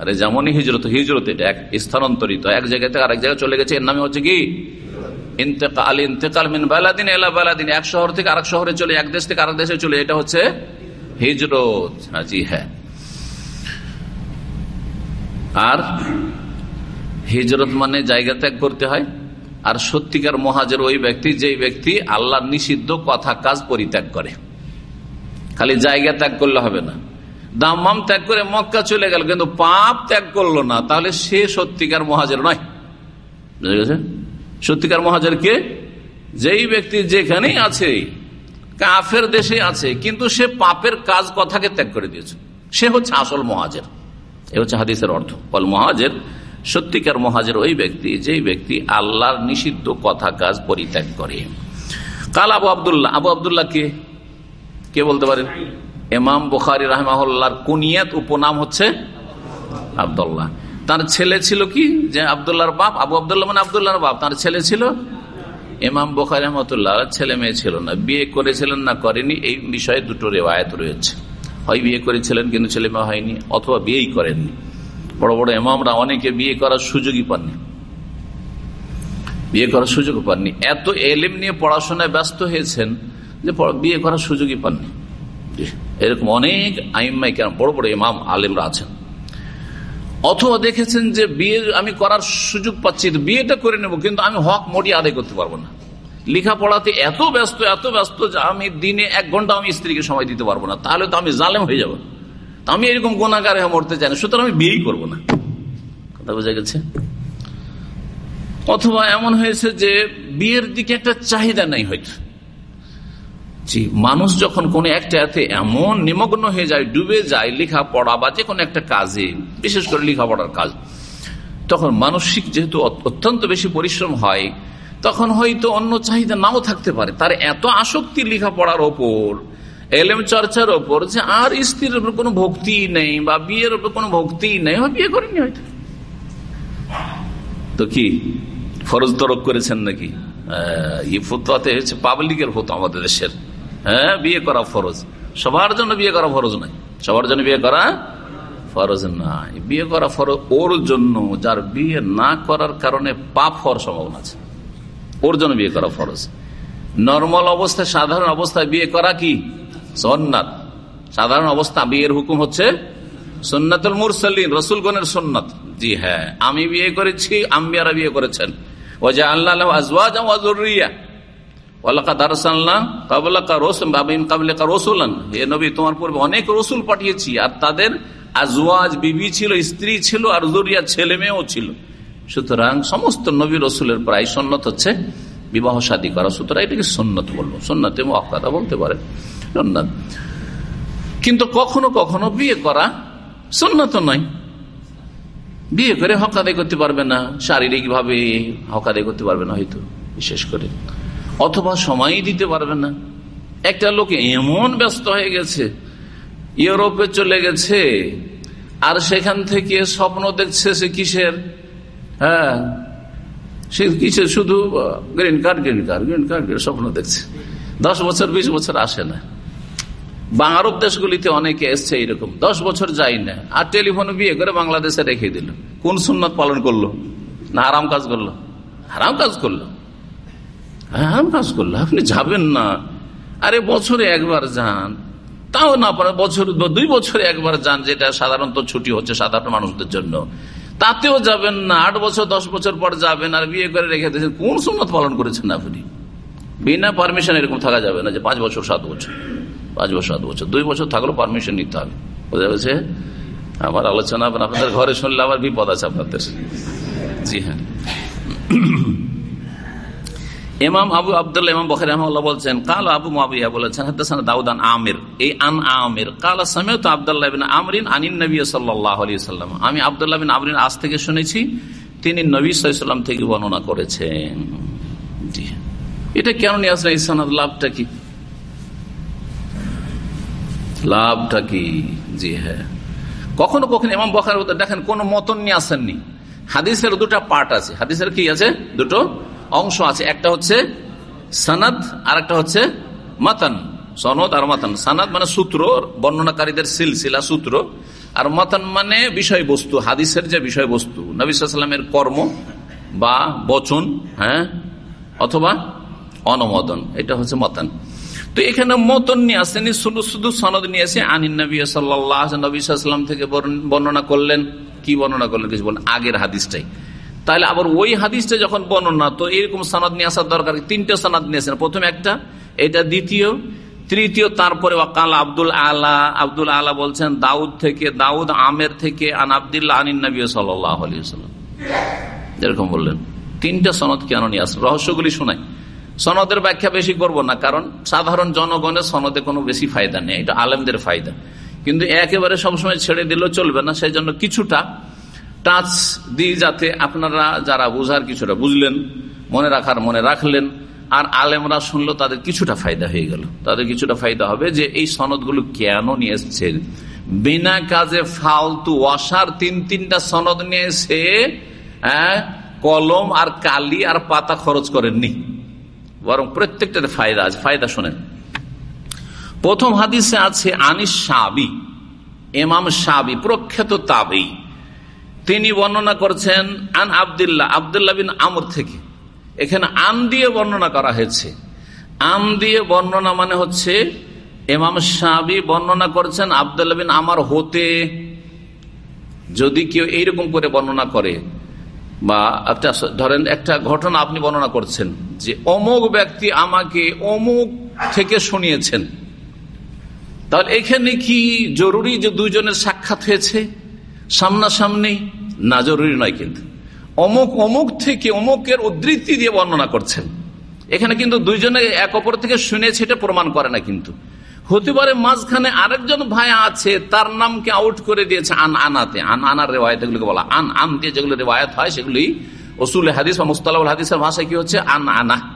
আরে যেমনই হিজরত হিজরত এটা এক স্থানান্তরিত, এক জায়গা থেকে আরেক জায়গায় চলে গেছে, এর নামে হচ্ছে কি? ইন্তেকাল ইন্তেকাল মিন বালাদিন এলা বালাদিন। এক শহর থেকে আরেক শহরে চলে, এক দেশ থেকে আরেক দেশে চলে, এটা হচ্ছে হিজরত। জি হ্যাঁ। আর হিজরত মানে জায়গা ত্যাগ করতে হয়। আর সত্যিকার মহাজের ওই ব্যক্তি, যেই ব্যক্তি আল্লাহ নিষিদ্ধ কথা, কাজ পরিত্যাগ করে। খালি জায়গা ত্যাগ করলে হবে না। দাম্মাম ত্যাগ করে মক্কা চলে গেল, কিন্তু পাপ ত্যাগ করল না। তাহলে সে সত্যিকার মহাজের নয়। বুঝে গেছে সত্যিকার মহাজের কে যেই ব্যক্তি যেখানেই আছে, কাফের দেশে আছে, কিন্তু সে পাপের কাজ কথাকে ত্যাগ করে দিয়েছে। সে হচ্ছে আসল মহাজের এ হচ্ছে হাদিসের অর্থ। ফল মহাজের সত্যিকার মহাজের ওই ব্যক্তি, যেই ব্যক্তি আল্লাহর নিষিদ্ধ কথা কাজ পরিত্যাগ করে। কাল আবু আবদুল্লাহ আবু আবদুল্লাহ কে? কে বলতে পারেন? এমাম বুখারি রাহমাহুল্লাহর কুনিয়াত উপনাম হচ্ছে আবদুল্লাহ। তার ছেলে ছিল কি? যে আবদুল্লাহর বাপ, আবু আবদুল্লাহ মানে আবদুল্লাহর বাপ। তার ছেলে ছিল? ইমাম বোখারি রহমতুল্লাহ ছেলে মেয়ে ছিল না। বিয়ে করেছিলেন না করেনি, এই বিষয়ে দুটো রেওয়ায়ত রয়েছে। হয় বিয়ে করেছিলেন কিন্তু ছেলে মেয়ে হয়নি, অথবা বিয়েই করেননি। বড় বড় ইমামরা অনেকে বিয়ে করার সুযোগই পাননি। বিয়ে করার সুযোগ পাননি। এত এলিম নিয়ে পড়াশোনায় ব্যস্ত হয়েছেন যে বিয়ে করার সুযোগই পাননি। এরকম অনেক আইম্মাই কেন বড় বড় ইমাম আলিমরা আছেন। অথবা দেখেছেন যে বিয়ে আমি করার সুযোগ পাচ্ছি বিয়েটা করে নেব, কিন্তু আমি হক মোটি আদায় করতে পারব না। লেখাপড়াতে এত ব্যস্ত এত ব্যস্ত যে আমি দিনে এক ঘণ্টা আমি স্ত্রীকে সময় দিতে পারব না। তাহলে তো আমি জালেম হয়ে যাব। আমি এরকম গোনাগারে মরতে চাই না, সুতরাং আমি বিয়েই করব না। কথা বোঝা গেছে? অথবা এমন হয়েছে যে বিয়ের দিকে একটা চাহিদা নাই হয়তো। জি, মানুষ যখন কোন একটা এতে এমন নিমগ্ন হয়ে যায়, ডুবে যায়, লেখাপড়া বা যে কোনো একটা কাজে, বিশেষ করে লেখাপড়ার কাজ, তখন মানসিক যেহেতু অত্যন্ত বেশি পরিশ্রম হয়, তখন হয়তো অন্য চাহিদা নাও থাকতে পারে। তার এত আসক্তি লেখাপড়ার ওপর এলএম চর্চার ওপর যে আর স্ত্রীর উপর কোনো ভক্তি নেই বা বিয়ের উপর কোনো ভক্তি নেই বিয়ে করেনি হয়তো। তো কি, ফরজ তরক করেছেন নাকি? ই ফতোয়াতে হচ্ছে পাবলিকের ফতো আমাদের দেশের। হ্যাঁ বিয়ে করা ফরজ। সবার জন্য বিয়ে করা ফরজ নাই সবার জন্য বিয়ে করা ফরজ নাই বিয়ে করা ফরজ ওর জন্য, যার বিয়ে না করার কারণে পাপ হওয়ার সম্ভাবনা আছে। ওর জন্য বিয়ে করা ফরজ। নর্মাল অবস্থায়, সাধারণ অবস্থায় বিয়ে করা কি? সন্ন্যাত সাধারণ অবস্থা, বিয়ের হুকুম হচ্ছে সন্ন্যাতুল মুরসালিন, রসুলগণের সন্ন্যত জি হ্যাঁ আমি বিয়ে করেছি, আম্বিয়ারা বিয়ে করেছেন। ও যে আল্লাহ আজওয়াজ ওয়াজুরিয়া তোমার পূর্বে অনেক রসুল পাঠিয়েছি, আর তাদের বিবি ছিল, স্ত্রী ছিল, আর ছেলে মেয়েও ছিল। সুতরাং সমস্ত নবী রসুলের প্রায় সন্ন্যত হচ্ছে বিবাহ শাদী করা। সুতরাং এটাকে সন্ন্যত বলব। সন্ন্যতে মক্কাদা বলতে পারে। সন্ন্যত। কিন্তু কখনো কখনো বিয়ে করা সন্ন্যত নয়। বিয়ে করে হক আদায় করতে পারবে না। শারীরিক ভাবে হক আদায় করতে পারবে না হয়তো, বিশেষ করে। অথবা সময়ই দিতে পারবে না। একটা লোক এমন ব্যস্ত হয়ে গেছে, ইউরোপে চলে গেছে, আর সেখান থেকে স্বপ্ন দেখছে সে কিসের? হ্যাঁ সে কিসের? শুধু green card green card green card স্বপ্ন দেখছে। দশ বছর, বিশ বছর আসে না। বা আরব দেশগুলিতে অনেকে এসছে এইরকম। দশ বছর যাই না। আর টেলিফোনে বিয়ে করে বাংলাদেশে রেখে দিল। কোন সুন্নত পালন করল? না আরাম কাজ করল। আরাম কাজ করল। আরাম কাজ করল। আপনি যাবেন না। আরে, বছরে একবার যান। তাও না পারে, বছর দুই বছরে একবার যান, যেটা সাধারণত ছুটি হচ্ছে সাধারণ মানুষদের জন্য। তাতেও যাবেন না। আট বছর, দশ বছর পর যাবেন আর বিয়ে করে রেখে দিয়েছেন। কোন সুন্নত পালন করেছেন আপনি? বিনা পারমিশন এরকম থাকা যাবে না যে পাঁচ বছর, সাত বছর। পাঁচ বছর, সাত বছর। দুই বছর থাকলেও পারমিশন নিতে হবে। বোঝা গেছে আমার আলোচনা আপনাদের ঘরে শুনলে আবার বিপদ আছে আপনাদের। জি হ্যাঁ। ইমাম আবু আবদুল্লাহ, ইমাম বখের রহমাল্লাহ বলছেন, কাল আবু মাবিয়া বলেছেন, হাদাসান দাউদান আমির। এই আন আমির, কাল সামিউ তো আবদুল্লাহ বিন আমরিন আনিন নবী সাল্লাহ আলী সাল্লাম আমি আবদুল্লাহ বিন আমরিন আজ থেকে শুনেছি, তিনি নবী সাল্লাম থেকে বর্ণনা করেছেন। জি। এটা কেন নিয়ে আসলেন? ইসানাদ লাভটা কি? লাভটা কি? জি হ্যাঁ। কখনো কখনো এমাম বখার দেখেন, কোন মতন নিয়ে আসেননি। হাদিসের দুটা পার্ট আছে। হাদিসের কি আছে? দুটো অংশ আছে। একটা হচ্ছে সানাদ আর একটা হচ্ছে মাতান। সনদ আর মাতান। সানাদ মানে সূত্র, বর্ণনাকারীদের সিলসিলা সূত্র। আর মাতান মানে বিষয়বস্তু, হাদিসের যে বিষয়বস্তু। নবিসামের কর্ম বা বচন হ্যাঁ অথবা অনুমোদন। এটা হচ্ছে মতান। তো এখানে মতন নিয়ে আসেনি শুধু শুধু সনদ নিয়ে আসে আনিন নবী সাল্লাহ নবী সাল্লাম থেকে বর্ণনা করলেন। কি বর্ণনা করলেন? কিছু বলেন। আগের হাদিসটাই। তাহলে আবার ওই হাদিসটা যখন বর্ণনা, তো এরকম সনদ নিয়ে আসার দরকার তিনটে সনদ নিয়ে আসেন প্রথম একটা, এটা দ্বিতীয়, তৃতীয় তারপরে ওয়াকাল আব্দুল আলা আব্দুল আলা বলছেন, দাউদ থেকে, দাউদ আমের থেকে আন আবদুল্লাহ আনিন নবী সাল্লাহ যেরকম বললেন। তিনটা সনদ কেন নিয়ে আসেন রহস্যগুলি শোনায় সনদের ব্যাখ্যা বেশি করব না, কারণ সাধারণ জনগণের সনদে কোনো বেশি ফায়দা নেই। এটা আলেমদের ফায়দা। কিন্তু একেবারে সবসময় ছেড়ে দিলেও চলবে না সেই জন্য কিছুটা টাচ দিয়ে যাতে আপনারা যারা বুঝার কিছুটা বুঝলেন, মনে রাখার মনে রাখলেন, আর আলেমরা শুনলো তাদের কিছুটা ফায়দা হয়ে গেল। তাদের কিছুটা ফায়দা হবে যে এই সনদগুলো কেন নিয়ে এসছে? বিনা কাজে ফালতু ওয়াসার তিন তিনটা সনদ নিয়ে এসে কলম আর কালি আর পাতা খরচ করেননি। বরং প্রত্যেকটাতে ফায়দা আছে। ফায়দা শোনেন। প্রথম হাদিসে আছে, আনিস সাবি এমাম সাবি, প্রখ্যাত তাবেই। তিনি বর্ণনা করছেন আন আবদুল্লাহ আবদুল্লাহ বিন আমর থেকে। এখানে আন দিয়ে বর্ণনা করা হয়েছে। আন দিয়ে বর্ণনা মানে হচ্ছে এমাম সাবি বর্ণনা করছেন আবদুল্লাহ বিন আমার হতে। যদি কেউ এইরকম করে বর্ণনা করে, বা একটা ধরেন একটা ঘটনা আপনি বর্ণনা করছেন, যে অমুক ব্যক্তি আমাকে অমুক থেকে শুনিয়েছেন। তাহলে এখানে কি জরুরি যে দুজনের সাক্ষাৎ হয়েছে? সামনাসামনি না জরুরি নয় কিন্তু। অমুক অমুক থেকে অমুকের উদ্ধৃতি দিয়ে বর্ণনা করছেন। এখানে কিন্তু দুইজনে এক অপর থেকে শুনেছে, এটা প্রমাণ করে না কিন্তু। হতে পারে মাঝখানে আরেকজন ভাই আছে, তার নামকে আউট করে দিয়েছে আন আনাতে। আন আনার রেওয়ায়ত এগুলোকে বলা আন আন দিয়ে যেগুলো রেওয়ায়ত হয়, সেগুলি ওসুল হাদিস বা মুস্তাল হাদিসের ভাষায় কি হচ্ছে? আন আনা।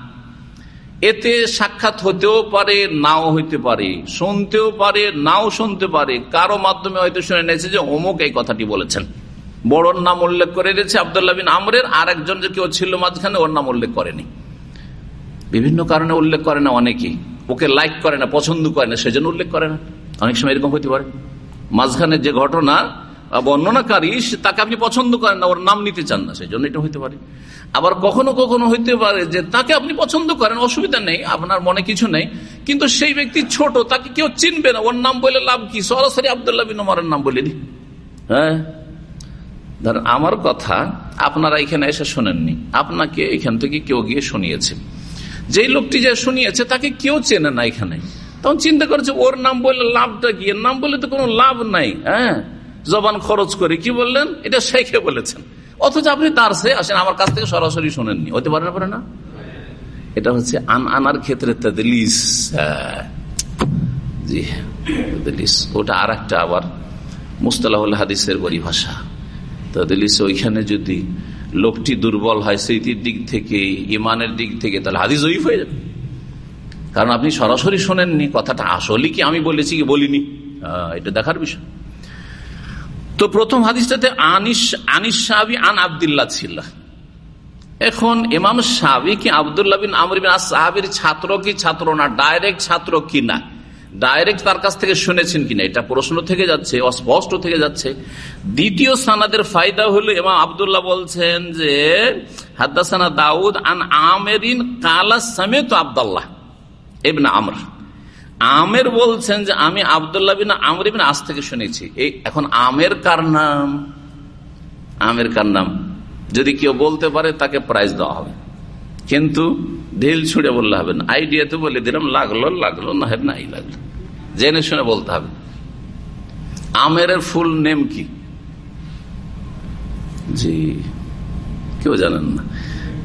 এতে সাক্ষাৎ হতেও পারে, নাও হইতে পারে, শুনতেও পারে, নাও শুনতে পারে। কারও মাধ্যমে হয়তো শুনে নিয়েছে যে অমুক এই কথাটি বলেছেন। বড়র নাম উল্লেখ করে দিয়েছে আবদুল্লাহ বিন আমরের আর একজন যে কেউ ছিল মাঝখানে ওর নাম উল্লেখ করেনি। বিভিন্ন কারণে উল্লেখ করে না অনেকেই। ওকে লাইক করে না, পছন্দ করে না, সেজন্য উল্লেখ করে না। অনেক সময় এরকম হইতে পারে। মাঝখানে যে ঘটনা বর্ণনাকারী তাকে আপনি পছন্দ করেন না, ওর নাম নিতে চান না, সেই জন্য এটা হইতে পারে। আবার কখনো কখনো হইতে পারে যে তাকে আপনি পছন্দ করেন, অসুবিধা নেই, আপনার মনে কিছু নেই, কিন্তু সেই ব্যক্তি ছোট, তাকে কেউ চিনবে না, ওর নাম বলে লাভ কি? সরাসরি আবদুল্লাহ বিন ওমরের নাম বলে দি হ্যাঁ? ধরেন আমার কথা আপনারা এখানে এসে শোনেননি, আপনাকে এখান থেকে কেউ গিয়ে শুনিয়েছে। যেই লোকটি যে শুনিয়েছে, তাকে কেউ চেনে না এখানে। তখন চিন্তা করেছে, ওর নাম বললে লাভটা কি? নাম বললে তো কোনো লাভ নাই হ্যাঁ? জবান খরচ করে কি বললেন? এটা শেখে বলেছেন। অথচ আপনি তার সে আসেন, আমার কাছ থেকে সরাসরি শোনেননি। হতে পারে না পারে না? এটা হচ্ছে আন আনার ক্ষেত্রে ওটা আর একটা আবার মুস্তালাহ হাদিসের পরিভাষা। তাদলিস ওইখানে যদি লোকটি দুর্বল হয়, স্মৃতির দিক থেকে, ইমানের দিক থেকে, তাহলে হাদিস জয়ীফ হয়ে যাবে। কারণ আপনি সরাসরি শোনেননি, কথাটা আসলে কি আমি বলেছি কি বলিনি? এটা দেখার বিষয়। তো প্রথম হাদিসটাতে আনিস আনিস সাহাবি আন আবদুল্লাহ ছিল। এখন ইমাম সাহাবি কি আবদুল্লাহ বিন আমর বিন সাহাবির ছাত্র কি ছাত্র না ডাইরেক্ট ছাত্র কি না? ডাইরেক্ট তার কাছ থেকে শুনেছেন কিনা? এটা প্রশ্ন থেকে যাচ্ছে, অস্পষ্ট থেকে যাচ্ছে। দ্বিতীয় সানাদের ফায়দা হলো এবং আবদুল্লাহ বলছেন যে, হাদ্দাসানা দাউদ আন আমেরিন কালা সামেত আবদাল্লাহ এবনা আমর। আমের বলছেন যে আমি আবদুল্লাহ বিন আমর বিন আজ থেকে শুনেছি। এই এখন আমের কার নাম? আমের কার নাম? যদি কেউ বলতে পারে, তাকে প্রাইজ দেওয়া হবে। কিন্তু ঢিল ছুড়ে বললে হবে না। আইডিয়াতে বলে দিলাম, লাগল লাগল, না নাই লাগল। জেনে শুনে বলতে হবে। আমের ফুল নেম কি? জি, কেউ জানেন না।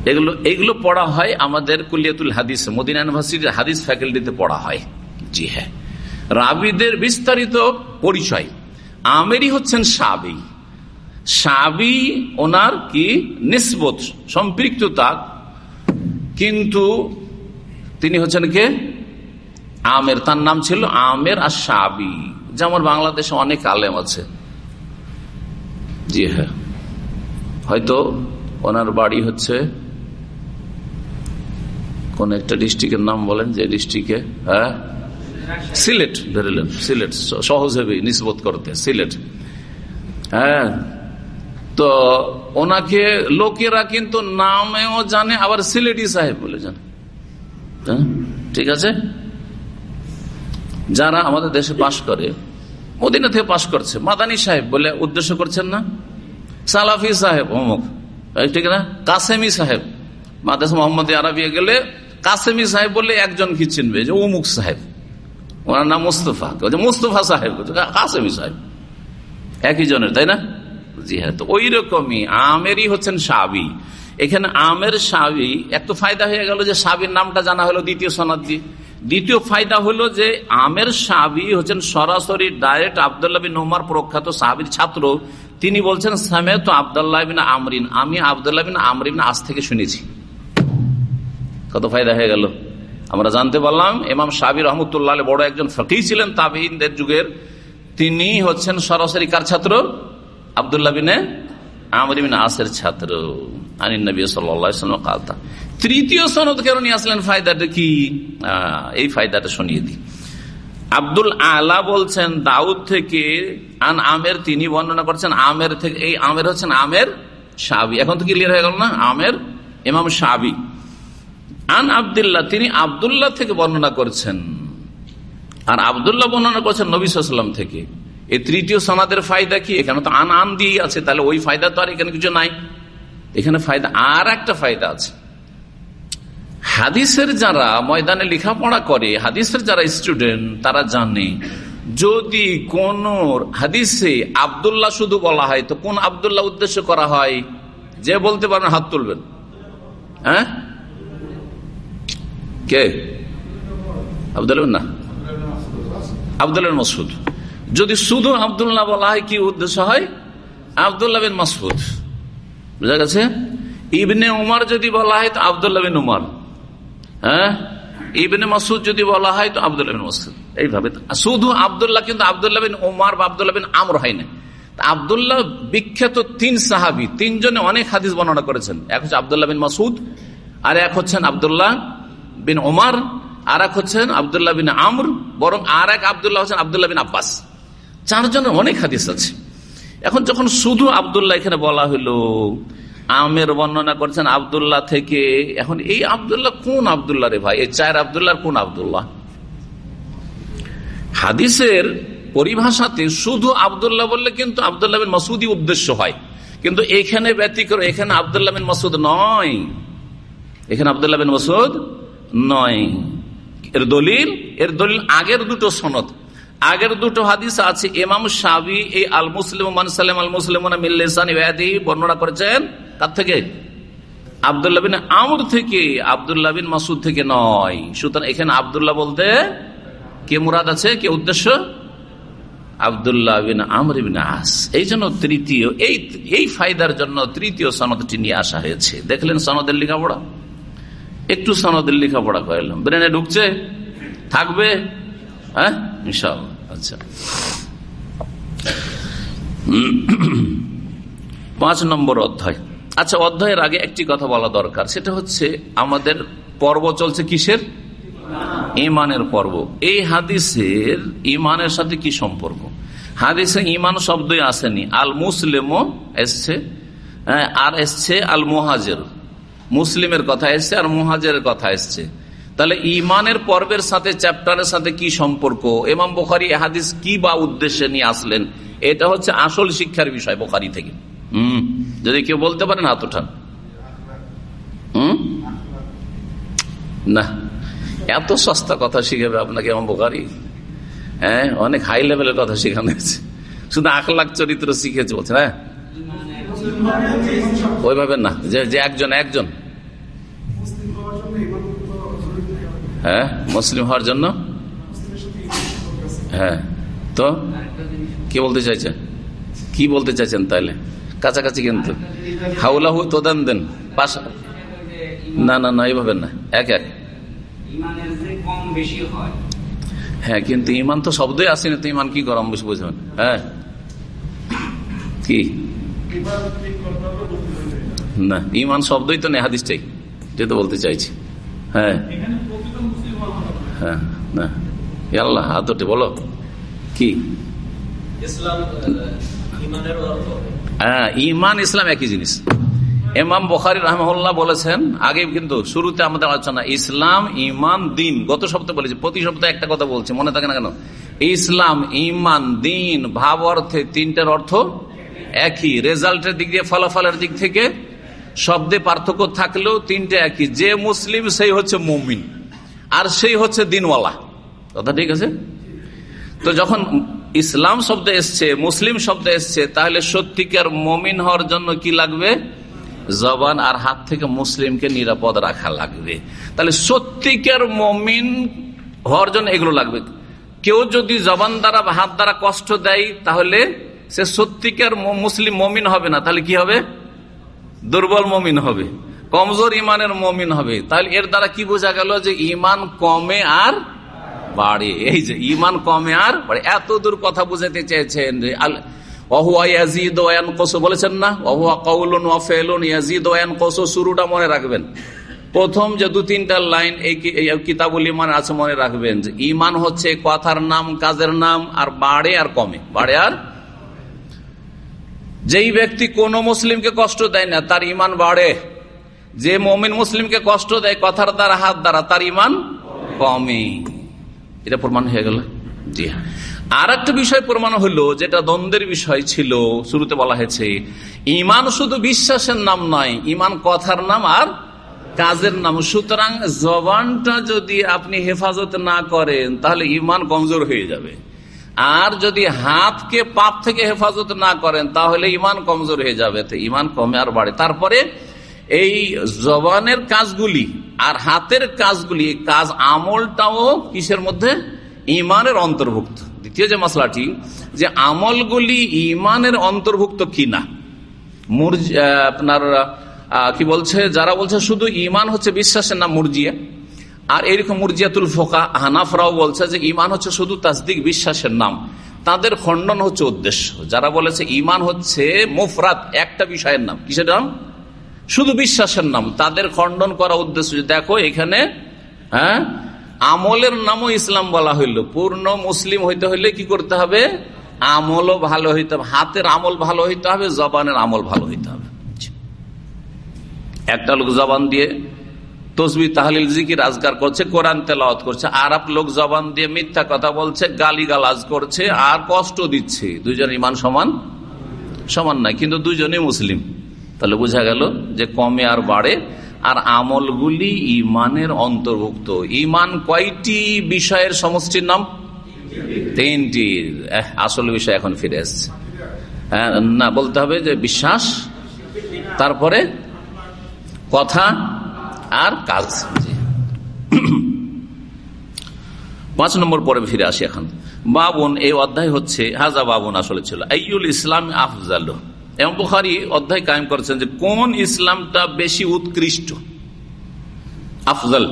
এগুলো এগুলো পড়া হয় আমাদের কুলিয়াতুল হাদিস, মদিনা ইউনিভার্সিটির হাদিস ফ্যাকাল্টিতে পড়া হয়। জি হ্যাঁ। রাবিদের বিস্তারিত পরিচয়। আমেরই হচ্ছেন সাবি। সাবি ওনার কি নিসবত, সম্পৃক্ততা। কিন্তু তিনি হচ্ছেন কে? আমের, তার নাম ছিল আমের আর সাবি যেমন বাংলাদেশে অনেক আলেম আছে। জি হ্যাঁ। হয়তো ওনার বাড়ি হচ্ছে কোন একটা ডিস্ট্রিক্টের নাম বলেন, যে ডিস্ট্রিক্টে হ্যাঁ? সিলেট। ধরেলেন সিলেট। সহজ হবে নিষ্পত করতে, সিলেট। হ্যাঁ। তো ওনাকে লোকেরা কিন্তু নামেও জানে, আবার সিলেটি সাহেব বলে জানে। হ্যাঁ? ঠিক আছে? যারা আমাদের দেশে পাশ করে, মদিনা থেকে পাশ করছে, মাদানী সাহেব বলে উদ্দেশ্য করছেন না? সালাফি সাহেব অমুক। ঠিক না? কাসেমি সাহেব। মাদাস মোহাম্মদ আরবিয়া গেলে কাসেমি সাহেব বলে একজন কি চিনবে? যে অমুক সাহেব। ওনার নাম মুস্তফা। মুস্তফা সাহেব কাসেমি সাহেব। একই জনের, তাই না? জি হ্যাঁ তো ওই রকমই আমেরই হচ্ছেন সাবি। এখানে আমের সাবি এত ফায়দা হয়ে গেল যে সাবির নামটা জানা হলো দ্বিতীয় সনাদ দিয়ে। দ্বিতীয় ফায়দা হলো যে আমের সাবি হচ্ছেন সরাসরি ডাইরেক্ট আবদুল্লাহ বিন ওমার প্রখ্যাত সাহাবির ছাত্র। তিনি বলছেন, সামেত আবদুল্লাহ বিন আমরিন। আমি আবদুল্লাহ বিন আমরিন আজ থেকে শুনেছি। কত ফায়দা হয়ে গেল? আমরা জানতে পারলাম এমাম সাবির রহমতুল্লাহ বড় একজন ফকি ছিলেন তাবিনদের যুগের। তিনি হচ্ছেন সরাসরি কার ছাত্র? আবদুল্লাহ বিনে আমরিন আসের ছাত্র। আনিন নবী সাল্লাম কালতা তৃতীয় সনদ কেন নিয়ে আসলেন? ফায়দাটা কি? এই ফায়দাটা শুনিয়ে দিই। আব্দুল আলা বলছেন, দাউদ থেকে আন আমের, তিনি বর্ণনা করছেন, আমের থেকে, এই আমের হচ্ছেন আমের সাবি এখন তো ক্লিয়ার হয়ে গেল না? আমের এমাম সাবি আন আবদুল্লাহ, তিনি আবদুল্লাহ থেকে বর্ণনা করছেন। আর আবদুল্লাহ বর্ণনা করছেন নবী সাল্লাম থেকে। এই তৃতীয় সনাদের ফায়দা কি? এখানে তো আন আন দিয়ে আছে, তাহলে ওই ফায়দা তো আর এখানে কিছু নাই। এখানে ফায়দা, আর একটা ফায়দা আছে। হাদিসের যারা ময়দানে লেখাপড়া করে, হাদিসের যারা স্টুডেন্ট তারা জানে, যদি কোন হাদিসে আবদুল্লাহ শুধু বলা হয়, তো কোন আবদুল্লাহ উদ্দেশ্য করা হয়? যে বলতে পারেন হাত তুলবেন। হ্যাঁ? কে? আবদুল্লাহ না। মসুদ যদি শুধু আবদুল্লাহ বলা হয়, কি উদ্দেশ্য হয়? আবদুল্লাহ বিন মাসুদ বুঝা গেছে? ইবনে উমার যদি বলা হয়, তো আবদুল্লাহ বিন উমার। হ্যাঁ? ইবনে মাসুদ যদি বলা হয়, তো আবদুল্লাহ বিন মাসুদ এইভাবে শুধু আবদুল্লাহ, কিন্তু আবদুল্লাহ বিন উমার বা আবদুল্লাহ বিন আমর হয় না। আবদুল্লাহ বিখ্যাত তিন সাহাবি, তিনজনে অনেক হাদিস বর্ণনা করেছেন। এক হচ্ছে আবদুল্লাহ বিন মাসুদ আর এক হচ্ছেন আবদুল্লাহ বিন ওমার আর এক হচ্ছেন আবদুল্লাহ বিন আমর, বরং আর এক আবদুল্লাহ হচ্ছেন আবদুল্লাহ বিন আব্বাস। চারজনের অনেক হাদিস আছে। এখন যখন শুধু আবদুল্লাহ এখানে বলা হলো, আমের বর্ণনা করছেন আবদুল্লাহ থেকে, এখন এই আবদুল্লাহ কোন আবদুল্লাহ রে ভাই? এই চার আবদুল্লাহ কোন আবদুল্লাহ? হাদিসের পরিভাষাতে শুধু আবদুল্লাহ বললে কিন্তু আবদুল্লাহ বিন মাসুদই উদ্দেশ্য হয়। কিন্তু এখানে ব্যতিক্রম, এখানে আবদুল্লাহ বিন মাসুদ নয়। এখানে আবদুল্লাহ বিন মাসুদ নয়। এর দলিল? এর দলিল আগের দুটো সনদ। আগের দুটো হাদিস আছে এমাম সাবি এই আল মুসলিম মানসালেম আল মুসলিম বর্ণনা করেছেন। তার থেকে? আবদুল্লাহ বিন আমর থেকে। আবদুল্লাহ বিন মাসুদ থেকে নয়। সুতরাং এখানে আবদুল্লাহ বলতে কে মুরাদ আছে, কে উদ্দেশ্য? আবদুল্লাহ বিন আমর বিন আস। এই জন্য তৃতীয়, এই এই ফায়দার জন্য তৃতীয় সনদটি নিয়ে আসা হয়েছে। দেখলেন সনদের লেখাপড়া? একটু সনদের লেখাপড়া করালাম ব্রেনে ঢুকছে থাকবে হ্যাঁ? আচ্ছা। পাঁচ নম্বর অধ্যায়। আচ্ছা অধ্যায়ের আগে একটি কথা বলা দরকার সেটা হচ্ছে আমাদের পর্ব চলছে কিসের? ইমানের পর্ব। এই হাদিসের ইমানের সাথে কি সম্পর্ক? হাদিসে ইমান শব্দই আসেনি। আল মুসলিমও এসছে হ্যাঁ, আর এসছে আল মোহাজের মুসলিমের কথা এসছে আর মোহাজের কথা এসছে। তাহলে ইমানের পর্বের সাথে, চ্যাপ্টারের সাথে কি সম্পর্ক? এমাম বোখারি হাদিস কি বা উদ্দেশ্যে নিয়ে আসলেন? এটা হচ্ছে আসল শিক্ষার বিষয় বোখারি থেকে। হম, যদি কেউ বলতে পারেন হাত ওঠান। না। এত সস্তা কথা শিখাবে আপনাকে এমন বোকারি হ্যাঁ অনেক হাই লেভেলের কথা শেখানো হয়েছে। শুধু আখ লাখ চরিত্র শিখেছে বলছে হ্যাঁ? ওইভাবে না যে একজন একজন। হ্যাঁ মুসলিম হওয়ার জন্য? হ্যাঁ তো? কি বলতে চাইছেন কি বলতে চাইছেন তাহলে কাছাকাছি কিন্তু। হাউলাহু তো দেন দেন পাশা না না না, এইভাবে না, এক এক। হ্যাঁ কিন্তু ইমান তো শব্দই আসেনি, তো ইমান কি গরম বেশি বুঝবেন হ্যাঁ? কি? না, ইমান শব্দই তো নেহাদিস যেটা বলতে চাইছি হ্যাঁ। হ্যাঁ না। আল্লাহ হাতটি বলো। কি? হ্যাঁ ইমান ইসলাম একই জিনিস। এমাম বখারি রহমল্লাহ বলেছেন আগে কিন্তু শুরুতে আমাদের আলোচনা ইসলাম ইমান দিন। গত সপ্তাহে বলেছি প্রতি সপ্তাহে একটা কথা বলছি মনে থাকে না কেন? ইসলাম ইমান দিন ভাব অর্থে তিনটার অর্থ একই। রেজাল্টের দিক দিয়ে ফলাফলের দিক থেকে শব্দে পার্থক্য থাকলেও তিনটে একই। যে মুসলিম সেই হচ্ছে মমিন। আর সেই হচ্ছে দিনওয়ালা। কথা ঠিক আছে? তো যখন ইসলাম শব্দ এসছে, মুসলিম শব্দ এসছে, তাহলে সত্যিকার মমিন হওয়ার জন্য কি লাগবে? জবান আর হাত থেকে মুসলিমকে নিরাপদ রাখা লাগবে। তাহলে সত্যিকার মমিন হওয়ার জন্য এগুলো লাগবে। কেউ যদি জবান দ্বারা হাত দ্বারা কষ্ট দেয়, তাহলে সে সত্যিকার মুসলিম মমিন হবে না। তাহলে কি হবে? দুর্বল মমিন হবে। কমজোর ইমানের মমিন হবে। তাহলে এর দ্বারা কি বোঝা গেল যে ইমান কমে আর বাড়ে? এই যে ইমান কমে আর বাড়ে। এত দূর কথা বুঝাতে চেয়েছেন যে বলেছেন না? শুরুটা মনে রাখবেন। প্রথম যে দু তিনটা লাইন এই আছে মনে রাখবেন যে ইমান হচ্ছে কথার নাম, কাজের নাম, আর বাড়ে আর কমে। বাড়ে আর যেই ব্যক্তি কোন মুসলিমকে কষ্ট দেয় না, তার ইমান বাড়ে। যে মমিন মুসলিমকে কষ্ট দেয়, কথার দ্বারা, হাত দ্বারা, তার ইমান কমে। এটা প্রমাণ হয়ে গেল? জি হ্যাঁ। আর একটা বিষয় প্রমাণ হলো, যেটা দ্বন্দ্বের বিষয় ছিল, শুরুতে বলা হয়েছে ইমান শুধু বিশ্বাসের নাম নয় ইমান কথার নাম আর কাজের নাম। সুতরাং জবানটা যদি আপনি হেফাজত না করেন, তাহলে ইমান কমজোর হয়ে যাবে। আর যদি হাতকে পাপ থেকে হেফাজত না করেন, তাহলে ইমান কমজোর হয়ে যাবে। ইমান কমে আর বাড়ে। তারপরে এই জবানের কাজগুলি আর হাতের কাজগুলি কাজ আমলটাও কিসের মধ্যে? ইমানের অন্তর্ভুক্ত। দ্বিতীয় যে মশলাটি যে আমলগুলি ইমানের অন্তর্ভুক্ত কিনা? আপনার কি বলছে? যারা বলছে শুধু ইমান হচ্ছে বিশ্বাসের নাম মুরজিয়া, আর এরকম মুরজিয়াতুল ফোকা, হানাফরাও বলছে যে ইমান হচ্ছে শুধু তাসদিক, বিশ্বাসের নাম। তাদের খণ্ডন হচ্ছে উদ্দেশ্য। যারা বলেছে ইমান হচ্ছে মুফরাত একটা বিষয়ের নাম। কিসের নাম? শুধু বিশ্বাসের নাম, তাদের খণ্ডন করা উদ্দেশ্য দেখো এখানে হ্যাঁ আমলের নামও ইসলাম বলা হইল। পূর্ণ মুসলিম হইতে হইলে কি করতে হবে? আমলও ভালো হইতে হবে। হাতের আমল ভালো হইতে হবে, জবানের আমল ভালো হইতে হবে। একটা লোক জবান দিয়ে তসবি, তাহলিল, জিকির আজগার করছে, কোরআন তেলাওয়াত করছে আর লোক জবান দিয়ে মিথ্যা কথা বলছে গালি গালাজ করছে, আর কষ্ট দিচ্ছে। দুজন ইমান সমান? সমান নাই কিন্তু দুজনেই মুসলিম। তাহলে বোঝা গেল যে কমে আর বাড়ে, আর আমলগুলি ইমানের অন্তর্ভুক্ত। ইমান কয়টি বিষয়ের সমষ্টির নাম? তিনটি। আসল বিষয় এখন ফিরে এসছে হ্যাঁ না, বলতে হবে যে বিশ্বাস, তারপরে কথা আর কাজ। পাঁচ নম্বর পরে ফিরে আসি এখন। বাবন, এই অধ্যায় হচ্ছে, হাজা বাবন আসলে ছিল। আইউল ইসলাম আফজাল। এবং বুখারি অধ্যায় কায়েম করেছেন যে কোন ইসলামটা বেশি উৎকৃষ্ট? আফজল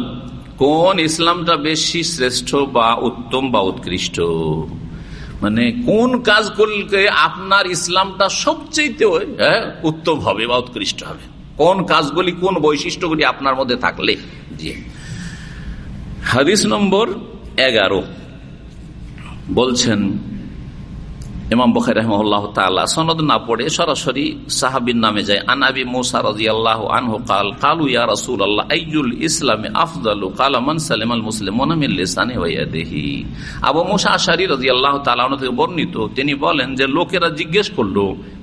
কোন ইসলামটা বেশি শ্রেষ্ঠ বা উত্তম বা উৎকৃষ্ট? মানে কোন কাজ করলে আপনার ইসলামটা সবচেয়ে হ্যাঁ, উত্তম হবে বা উৎকৃষ্ট হবে? কোন কাজগুলি কোন বৈশিষ্ট্যগুলি আপনার মধ্যে থাকলে? হাদিস নম্বর এগারো। বলছেন ইমাম বখাই রহমল্লাহ তালা সনদ না পড়ে সরাসরি সাহাবির নামে যায়। আনাবি মুসা রাজি আল্লাহ আনহু কাল, কালু ইয়া রসুল আল্লাহ আইজুল ইসলামে আফদালু? কালামান সালেম আল মুসলিম মোনামিল্লিসানি দেহি আবু মুসা আশারি রাজি আল্লাহ তালা থেকে বর্ণিত, তিনি বলেন যে লোকেরা জিজ্ঞেস করল।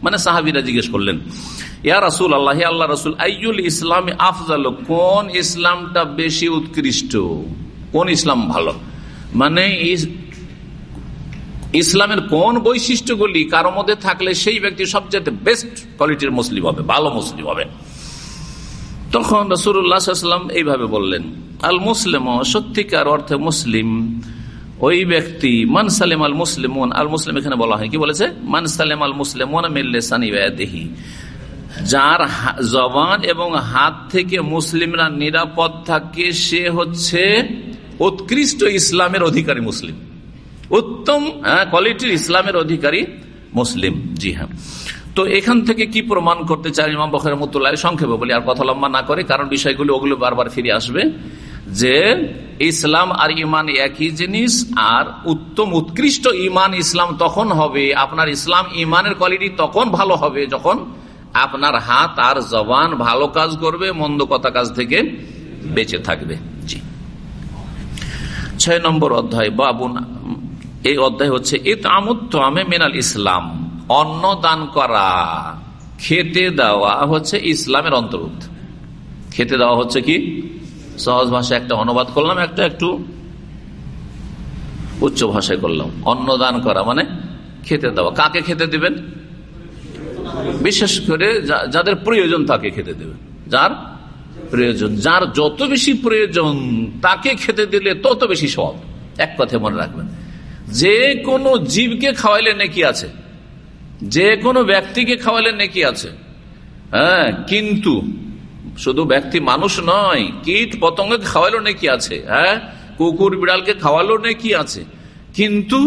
মানে সাহাবিরা জিজ্ঞেস করলেন, ইয়া রাসুল আল্লাহ আল্লাহ রসুল আইজুল ইসলামে আফজাল কোন ইসলামটা বেশি উৎকৃষ্ট? কোন ইসলাম ভালো? মানে ইসলামের কোন বৈশিষ্ট্যগুলি কারও মধ্যে থাকলে সেই ব্যক্তি সবচেয়ে বেস্ট কোয়ালিটির মুসলিম হবে, ভালো মুসলিম হবে। তখন রসুরাম এইভাবে বললেন, আল মুসলিম সত্যিকার অর্থে মুসলিম, ওই ব্যক্তি মানসালেম আল মুসলিম আল মুসলিম এখানে বলা হয় কি বলেছে? মানসালেম আল মুসলিম দেহি যার জবান এবং হাত থেকে মুসলিমরা নিরাপদ থাকে, সে হচ্ছে উৎকৃষ্ট ইসলামের অধিকারী মুসলিম। উত্তম কোয়ালিটির ইসলামের অধিকারী মুসলিম। জি হ্যাঁ। তো এখান থেকে কি প্রমাণ করতে চাই ইমাম বখর রহমতুল্লাহ? সংক্ষেপে বলি, আর কথা লম্বা না করে, কারণ বিষয়গুলো ওগুলো বারবার ফিরে আসবে। যে ইসলাম আর ইমান একই জিনিস, আর উত্তম উৎকৃষ্ট ইমান ইসলাম তখন হবে, আপনার ইসলাম ইমানের কোয়ালিটি তখন ভালো হবে, যখন আপনার হাত আর জবান ভালো কাজ করবে, মন্দ কথা কাজ থেকে বেঁচে থাকবে। জি। ছয় নম্বর অধ্যায়, বাবুন এই অধ্যায় হচ্ছে, ইত আমে মিনাল ইসলাম। অন্ন দান করা, খেতে দেওয়া হচ্ছে ইসলামের অন্তর্ভুক্ত। খেতে দেওয়া হচ্ছে কি? সহজ ভাষায় একটা অনুবাদ করলাম, একটা একটু উচ্চ ভাষায় করলাম। অন্ন দান করা মানে খেতে দেওয়া। কাকে খেতে দিবেন? বিশেষ করে যাদের প্রয়োজন তাকে খেতে দেবেন। যার প্রয়োজন, যার যত বেশি প্রয়োজন তাকে খেতে দিলে তত বেশি সব এক কথায় মনে রাখবেন। যে কোনো জীবকে খাওয়াইলে নেকি আছে। যে কোনো ব্যক্তিকে খাওয়াইলে নেকি আছে। হ্যাঁ কিন্তু শুধু ব্যক্তি মানুষ নয়, কীট পতঙ্গকে খাওয়াইলো নেকি আছে। হ্যাঁ কুকুর বিড়ালকে খাওয়ালো নেকি আছে। কিন্তু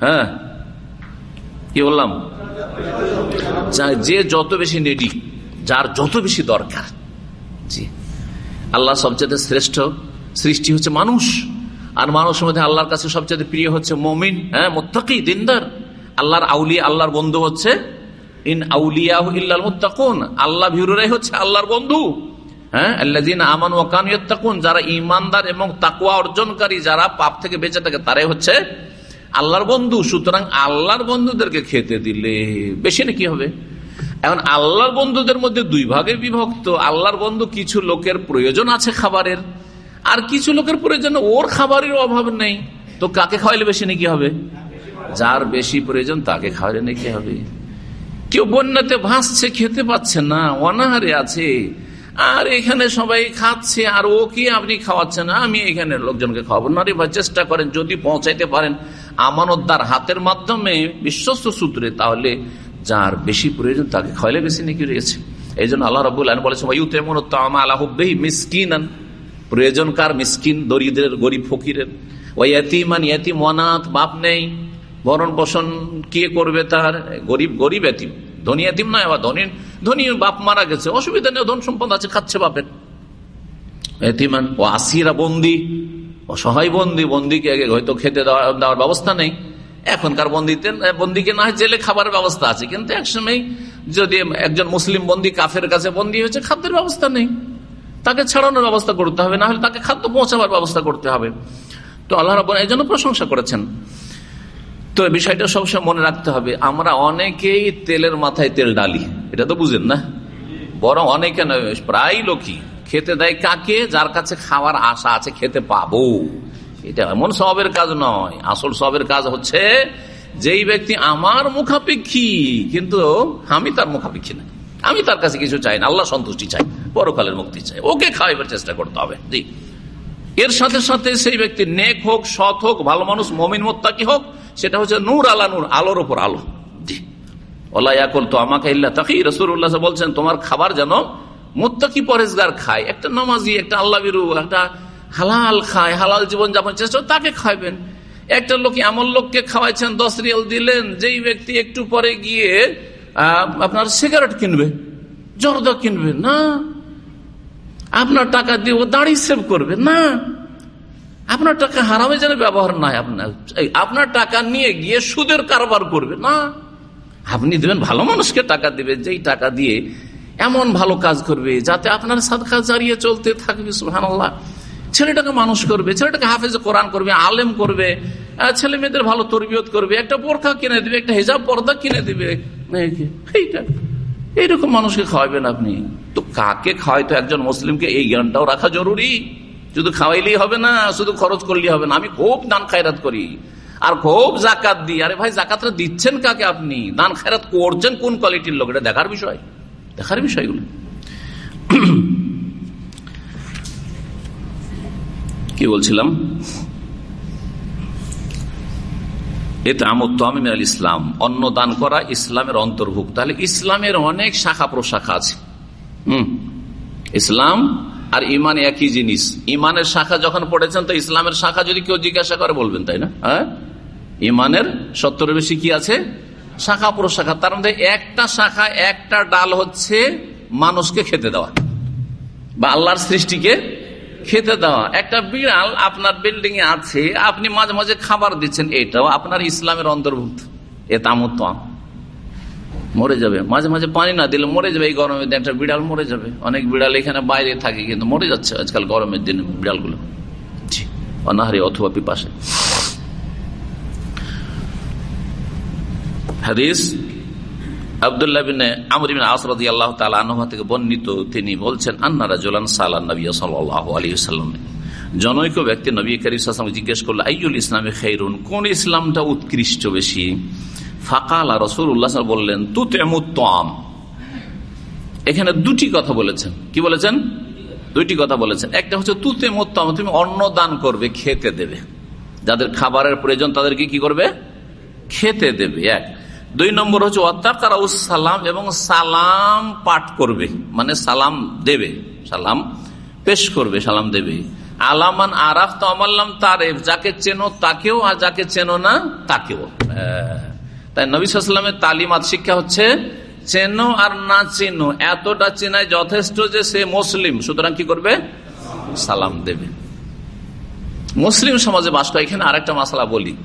হ্যাঁ কি বললাম? যে যত বেশি নেডি যার যত বেশি দরকার, জি, আল্লাহ সবচেয়ে শ্রেষ্ঠ সৃষ্টি হচ্ছে মানুষ। আর মানুষের মধ্যে আল্লাহর কাছে সবচেয়ে প্রিয় হচ্ছে মমিন হ্যাঁ মোত্তাকি, দিনদার। আল্লাহর আউলিয়া, আল্লাহর বন্ধু হচ্ছে ইন আউলিয়া মুত্তাকুন। আল্লাহ ভিউরাই হচ্ছে আল্লাহর বন্ধু হ্যাঁ আমান ওয়াকান যারা এবং তাকুয়া অর্জনকারী, যারা পাপ থেকে বেঁচে থাকে, তারাই হচ্ছে আল্লাহর বন্ধু। সুতরাং আল্লাহর বন্ধুদেরকে খেতে দিলে বেশি না হবে? এখন আল্লাহর বন্ধুদের মধ্যে দুই বিভক্ত। আল্লাহর বন্ধু কিছু লোকের প্রয়োজন আছে খাবারের আর কিছু লোকের প্রয়োজন, ওর খাবারের অভাব নেই। তো কাকে খাওয়াইলে বেশি নাকি হবে? যার বেশি প্রয়োজন, তাকে খাওয়ালে নাকি হবে? কেউ বন্যাতে ভাসছে, খেতে পাচ্ছে না, অনাহারে আছে। আর এখানে সবাই খাচ্ছে, আর ওকে আপনি খাওয়াচ্ছেন আমি এখানে লোকজনকে খাওয়াবো। না চেষ্টা করেন, যদি পৌঁছাইতে পারেন। আমানতদার হাতের মাধ্যমে, বিশ্বস্ত সূত্রে, তাহলে যার বেশি প্রয়োজন, তাকে খাওয়াইলে বেশি নাকি রয়েছে। এই জন্য আল্লাহ রবুল্লাহ বলেছেন আল্লাহ মিসকিন প্রয়োজন কার মিসকিন, দরিদ্রের, গরিব ফকিরের। ওই এতিমান এতিম অনাথ বাপ নেই। ভরণ পোষণ কে করবে তার? গরিব গরিব এতিম ধনী এতিম নয়, আবার ধনী ধনী বাপ মারা গেছে। অসুবিধা নেই, ধন সম্পদ আছে, খাচ্ছে বাপের। এতিমান ও আসিরা বন্দি অসহায় বন্দি, বন্দিকে হয়তো খেতে দেওয়ার ব্যবস্থা নেই। এখনকার বন্দিতে, বন্দিকে না হয় জেলে খাবারের ব্যবস্থা আছে, কিন্তু একসময় যদি একজন মুসলিম বন্দি কাফের কাছে বন্দি হয়েছে, খাদ্যের ব্যবস্থা নেই। তাকে ছাড়ানোর ব্যবস্থা করতে হবে, না হলে তাকে খাদ্য পৌঁছাবার ব্যবস্থা করতে হবে। তো আল্লাহ রাব এই জন্য প্রশংসা করেছেন। তো বিষয়টা সবসময় মনে রাখতে হবে, আমরা অনেকেই তেলের মাথায় তেল ডালি, এটা তো বুঝেন না? বরং অনেকে প্রায় লোকই। খেতে দেয় কাকে? যার কাছে খাওয়ার আশা আছে, খেতে পাবো। এটা এমন সবের কাজ নয়, আসল সবের কাজ হচ্ছে, যেই ব্যক্তি আমার মুখাপেক্ষী, কিন্তু আমি তার মুখাপেক্ষী না। আমি তার কাছে কিছু চাই না, আল্লাহ সন্তুষ্টি চাই, পরকালের মুক্তি চাই। ওকে খাওয়াইবার চেষ্টা করতে হবে। জি। এর সাথে সাথে সেই ব্যক্তি নেক হোক, সৎ হোক, ভালো মানুষ, মমিন, মোত্তাকি হোক, সেটা হচ্ছে নূর আলা নূর, আলোর ওপর আলো। জি। ওলাইয়াকুল তো আমাকে ইল্লা তাকি রসুল্লাহ বলছেন, তোমার খাবার যেন মোত্তাকি পরেজগার খায়, একটা নামাজি, একটা আল্লাহ বিরু একটা হালাল খায়, হালাল জীবন যাপন চেষ্টা তাকে খাইবেন একটা লোক এমন লোককে খাওয়াইছেন, দশ রিয়াল দিলেন, যেই ব্যক্তি একটু পরে গিয়ে আপনার সিগারেট কিনবে, জর্দা কিনবে, না। আপনার টাকা দিয়ে ও দাড়ি সেভ করবে, না। আপনার টাকা হারামে যেন ব্যবহার নাই আপনার। আপনার টাকা নিয়ে গিয়ে সুদের কারবার করবে, না। আপনি দেবেন, ভালো মানুষকে টাকা দেবেন, যেই টাকা দিয়ে এমন ভালো কাজ করবে, যাতে আপনার সাদকা জারিয়ে চলতে থাকবে সুহানাল্লাহ ছেলেটাকে মানুষ করবে, ছেলেটাকে হাফেজে কোরআন করবে, আলেম করবে ছেলে মেয়েদের ভালো তরবিয়ত করবে, একটা বোরখা কিনে দিবে, একটা হেজাব পর্দা কিনে দিবে এইরকম মানুষকে খাওয়াবেন আপনি। তো কাকে খাওয়াই তো একজন মুসলিমকে এই জ্ঞানটাও রাখা জরুরি? শুধু খাওয়াইলেই হবে না, শুধু খরচ করলেই হবে না। আমি খুব দান খায়রাত করি। আর খুব জাকাত দিই। আরে ভাই, জাকাতটা দিচ্ছেন কাকে আপনি? দান খায়রাত করছেন কোন কোয়ালিটির লোক? এটা দেখার বিষয়। দেখার বিষয়গুলো। কি বলছিলাম? এতে আমল ইসলাম। অন্ন দান করা ইসলামের অন্তর্ভুক্ত। তাহলে ইসলামের অনেক শাখা প্রশাখা আছে। হম? ইসলাম আর ইমান একই জিনিস। ইমানের শাখা যখন পড়েছেন, তো ইসলামের শাখা যদি কেউ জিজ্ঞাসা করে বলবেন, তাই না? হ্যাঁ? ইমানের সত্তর বেশি কি আছে? শাখা প্রশাখা। তার মধ্যে একটা শাখা, একটা ডাল হচ্ছে মানুষকে খেতে দেওয়া। বা আল্লাহর সৃষ্টিকে খেতে দেওয়া। একটা বিড়াল আপনার বিল্ডিং এ আছে, আপনি মাঝে মাঝে খাবার দিচ্ছেন, এটাও আপনার ইসলামের অন্তর্ভুক্ত। এ তামত মরে যাবে। মাঝে মাঝে পানি না দিলে মরে যাবে এই গরমের দিন। একটা বিড়াল মরে যাবে। অনেক বিড়াল এখানে বাইরে থাকে, কিন্তু মরে যাচ্ছে আজকাল গরমের দিনে বিড়ালগুলো। অনাহারি অথবা পিপাসে। হাদিস থেকে বর্ণিত তিনি বলছেন আন্নারা জোলান জনৈক ব্যক্তি নবী জিজ্ঞেস করল আইউল ইসলামে খেরুন কোন ইসলামটা উৎকৃষ্ট বেশি? ফাকাল রসুল উল্লাহ বললেন তু তেমুত্তম এখানে দুটি কথা বলেছেন। কি বলেছেন? দুইটি কথা বলেছেন। একটা হচ্ছে তুতে মোত্তম তুমি অন্ন দান করবে, খেতে দেবে। যাদের খাবারের প্রয়োজন তাদেরকে কি করবে? খেতে দেবে। এক দুই নম্বর হচ্ছে অত্যাকারা সালাম এবং সালাম পাঠ করবে। মানে সালাম দেবে। সালাম পেশ করবে, সালাম দেবে। আলামান আরাফ তো আমাল্লাম তারেফ যাকে চেনো তাকেও আর যাকে চেনো না তাকেও। তাই নবীলামের তালিমাত শিক্ষা হচ্ছে, চেনো আর না চেনো, এতটা চেনায় যথেষ্ট যে সে মুসলিম। সুতরাং কি করবে? সালাম দেবে। মুসলিম সমাজে বাস করে। এখানে আরেকটা মশলা বলি।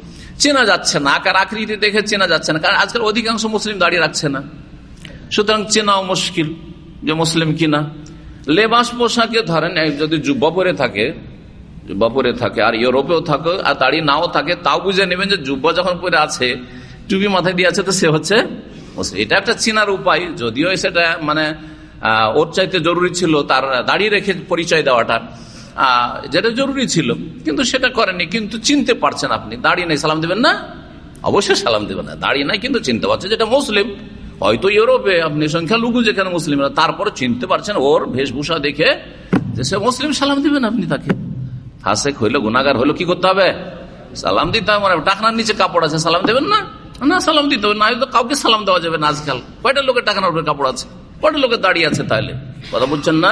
চেনা যাচ্ছে না, আকার আকৃতি দেখে চেনা যাচ্ছে না, কারণ আজকাল অধিকাংশ মুসলিম দাঁড়িয়ে রাখছে না। সুতরাং চেনাও মুশকিল যে মুসলিম কিনা। লেবাস পোশাকে ধরেন যদি যুব্বা থাকে যুব্বা থাকে, আর ইউরোপেও থাকে, আর দাঁড়িয়ে নাও থাকে, তাও বুঝে নেবেন যে যুব্বা যখন পরে আছে, টুপি মাথায় দিয়ে আছে, তো সে হচ্ছে এটা একটা চিনার উপায়, যদিও সেটা মানে ওর চাইতে জরুরি ছিল তার দাঁড়িয়ে রেখে পরিচয় দেওয়াটা। যেটা জরুরি ছিল, কিন্তু সেটা করেনি, কিন্তু চিনতে পারছেন আপনি। দাঁড়িয়ে নেই, সালাম দেবেন না? অবশ্যই সালাম দেবেন না। দাঁড়িয়ে নাই, কিন্তু চিনতে পারছেন যেটা মুসলিম। হয়তো ইউরোপে আপনি সংখ্যালঘু যেখানে মুসলিমরা তারপরে চিনতে পারছেন ওর বেশভূষা দেখে যে সে মুসলিম, সালাম দিবেন আপনি তাকে। হাসেক হইল গুনাগার হইল, কি করতে হবে? সালাম দিতে হবে টাকনার নিচে কাপড় আছে, সালাম দেবেন না? না, সালাম দিতে হবে, না হয়তো কাউকে সালাম দেওয়া যাবে না আজকাল। কয়টা লোকের টাকার উপরে কাপড় আছে? কয়টা লোকের দাঁড়িয়ে আছে তাহলে? কথা বলছেন না?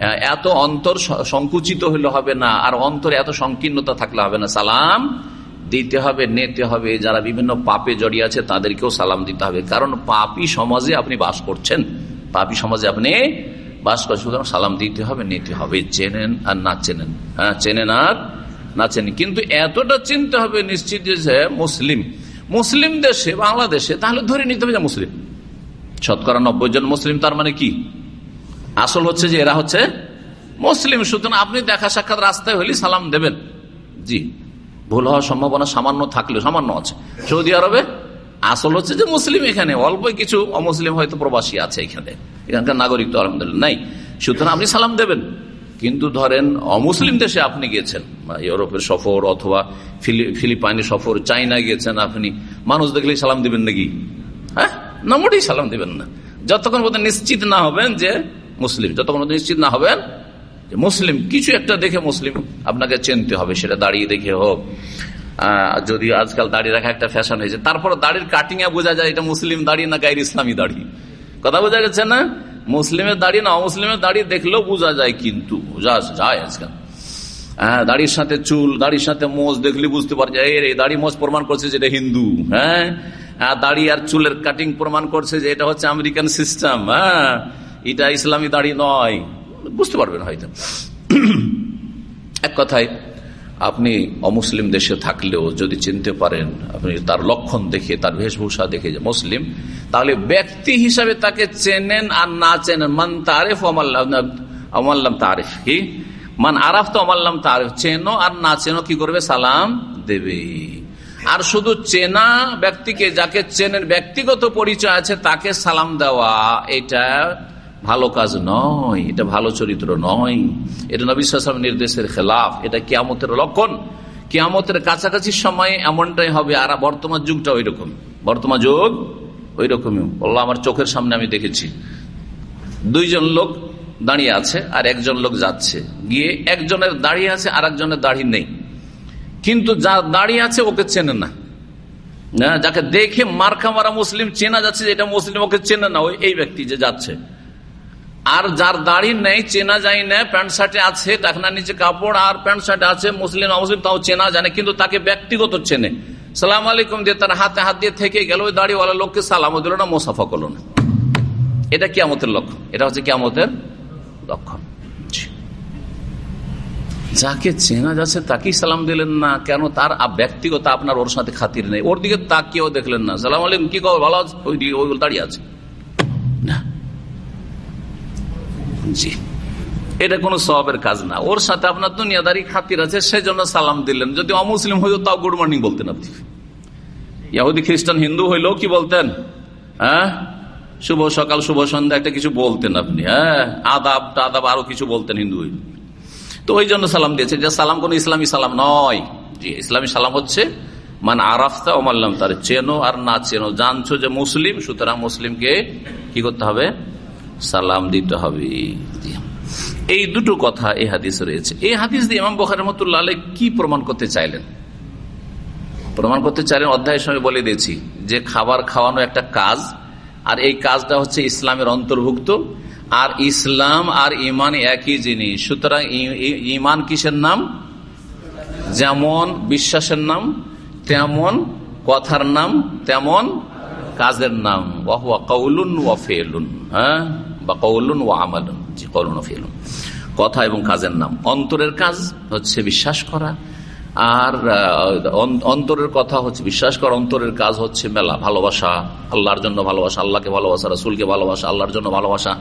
এত অন্তর সংকুচিত হলে হবে না, আর অন্তর এত সংকীর্ণতা থাকলে হবে না। সালাম দিতে হবে, নেতে হবে। যারা বিভিন্ন পাপে জড়িয়ে আছে, তাদেরকেও সালাম দিতে হবে। কারণ পাপি সমাজে আপনি বাস করছেন। পাপি সমাজে আপনি বাস করছেন। সুতরাং সালাম দিতে হবে, নিতে হবে। চেনেন আর না চেনেন। হ্যাঁ চেনেন আর না চেনেন। কিন্তু এতটা চিনতে হবে নিশ্চিত যে মুসলিম। মুসলিম দেশে বাংলাদেশে, তাহলে ধরে নিতে হবে যে মুসলিম। শতকরা নব্বই জন মুসলিম, তার মানে কি? আসল হচ্ছে যে এরা হচ্ছে মুসলিম, সুতরাং আপনি দেখা সাক্ষাৎ রাস্তায় হলে সালাম দেবেন। জি। ভুল হওয়ার সম্ভাবনা সামান্য থাকলেও, সামান্য আছে। সৌদি আরবে আসল হচ্ছে যে মুসলিম এখানে অল্প কিছু অমুসলিম হয়তো প্রবাসী আছে এখানে। এখানকার নাগরিক তো আলহামদুলিল্লাহ নাই। সুতরাং আপনি সালাম দেবেন। কিন্তু ধরেন অমুসলিম দেশে আপনি গিয়েছেন ইউরোপের সফর অথবা ফিলিপাইনি সফর চাইনা গিয়েছেন আপনি, মানুষ দেখলেই সালাম দিবেন নাকি? হ্যাঁ? না মোটেই সালাম দিবেন না। যতক্ষণ নিশ্চিত না হবেন যে মুসলিম। যতক্ষণ নিশ্চিত না হবেন যে মুসলিম, কিছু একটা দেখে মুসলিম আপনাকে চিনতে হবে, সেটা দাঁড়িয়ে দেখে হোক। যদি আজকাল দাঁড়িয়ে রাখা একটা ফ্যাশন হয়েছে তারপর দাড়ির কাটিং এ বোঝা যায় এটা মুসলিম দাঁড়িয়ে না গাইর ইসলামী দাঁড়িয়ে কথা বোঝা গেছে না? মুসলিমের দাঁড়িয়ে না অমুসলিমের দাঁড়িয়ে দেখলেও বোঝা যায় কিন্তু, বোঝা যায় আজকাল। হ্যাঁ দাড়ির সাথে চুল, দাড়ির সাথে মোজ দেখলে বুঝতে পারছে এর এই দাড়ি মোজ প্রমাণ করছে যে এটা হিন্দু। হ্যাঁ? দাড়ি আর চুলের কাটিং প্রমাণ করছে যে এটা হচ্ছে আমেরিকান সিস্টেম হ্যাঁ? এটা ইসলামী দাড়ি নয়। বুঝতে পারবেন হয়তো। এক কথায়, আপনি অমুসলিম দেশে থাকলেও যদি চিনতে পারেন, আপনি তার লক্ষণ দেখে তার বেশভূষা দেখে যে মুসলিম, তাহলে ব্যক্তি হিসাবে তাকে চেনেন আর না চেনেন। মান তারিফ আমাল্লাম তারিফ কি? মান আরাফ তো আমাল্লাম তারিফ, চেনো আর না চেনো কি করবে? সালাম দেবে। আর শুধু চেনা ব্যক্তিকে, যাকে চেনেন, ব্যক্তিগত পরিচয় আছে, তাকে সালাম দেওয়া, এটা ভালো কাজ নয়, এটা ভালো চরিত্র নয়। এটা নবিসাম নির্দেশের খেলাফ, এটা কিয়ামতের লক্ষণ। কিয়ামতের কাছাকাছি সময়ে এমনটাই হবে, আর বর্তমান যুগটা ওই রকম বর্তমান যুগ ওই রকমই বলল আমার চোখের সামনে আমি দেখেছি। দুইজন লোক দাঁড়িয়ে আছে, আর একজন লোক যাচ্ছে। গিয়ে একজনের দাঁড়িয়ে আছে, আর একজনের দাঁড়িয়ে নেই। কিন্তু যা দাঁড়িয়ে আছে, ওকে চেনে না। যাকে দেখে মার্কা মারা মুসলিম চেনা যাচ্ছে এটা মুসলিম, ওকে চেনে না। ওই, এই ব্যক্তি যে যাচ্ছে। আর যার দাড়ি নেই, চেনা যায় না, প্যান্ট শার্টে আছে টাকনা নিচে কাপড়, আর প্যান্ট শার্টে আছে, মুসলিম মুসলিম তাও চেনা জানে, কিন্তু তাকে ব্যক্তিগত চেনে। সালাম আলাইকুম দিয়ে তার হাতে হাত দিয়ে থেকে গেল ওই দাড়িওয়ালা লোককে সালাম দিল না, মোসাফা করল না। এটা কিয়ামতের লক্ষণ। এটা হচ্ছে কিয়ামতের লক্ষণ। যাকে চেনা যাচ্ছে, তাকেই সালাম দিলেন না, কেন তার ব্যক্তিগত আপনার ওর সাথে খাতির নেই। ওর দিকে তাকিয়েও দেখলেন না। সালাম আলাইকুম, কি কর ভালো আছে? ওই দাঁড়িয়ে আছে না জি এটা কোনো সবের কাজ না। ওর সাথে আপনার দুনিয়াদারি খাতির আছে সেই জন্য সালাম দিলেন। যদি অমুসলিম হইতো, তাও গুড মর্নিং বলতেন আপনি। ইয়াহুদি, খ্রিস্টান, হিন্দু হইলেও কি বলতেন? হ্যাঁ? শুভ সকাল, শুভ সন্ধ্যা, একটা কিছু বলতেন আপনি। হ্যাঁ? আদাব, টাদাব, আরও কিছু বলতেন হিন্দু হইলে। তো ওই জন্য সালাম দিয়েছে। যে সালাম কোন ইসলামী সালাম নয়। জি, ইসলামী সালাম হচ্ছে মানে আরাফতা ওমাল্লাম তার চেনো আর না চেনো। জানছো যে মুসলিম, সুতরাং মুসলিমকে কি করতে হবে? সালাম দিতে হবে। এই দুটো কথা এই হাদিস রয়েছে। এই হাদিস দিয়ে ইমাম বখার রহমতুল্লাহ কি প্রমাণ করতে চাইলেন? প্রমাণ করতে চাইলেন, অধ্যায়ের সময় বলে দিয়েছি যে খাবার খাওয়ানো একটা কাজ, আর এই কাজটা হচ্ছে ইসলামের অন্তর্ভুক্ত, আর ইসলাম আর ইমান একই জিনিস। সুতরাং ইমান কিসের নাম? যেমন বিশ্বাসের নাম, তেমন কথার নাম, তেমন কাজের নাম। ওয়াহুয়া কৌলুন ওয়া ফেলুন। হ্যাঁ? বা কৌলুন ও আমালুন, জি, কৌলুন ফেলুন। কথা এবং কাজের নাম। অন্তরের কাজ হচ্ছে বিশ্বাস করা, আর অন্তরের কথা হচ্ছে বিশ্বাস করা, অন্তরের কাজ হচ্ছে মেলা, ভালোবাসা, আল্লাহর জন্য ভালোবাসা, আল্লাহকে ভালোবাসা, রসুলকে ভালোবাসা, আল্লাহর জন্য ভালোবাসা,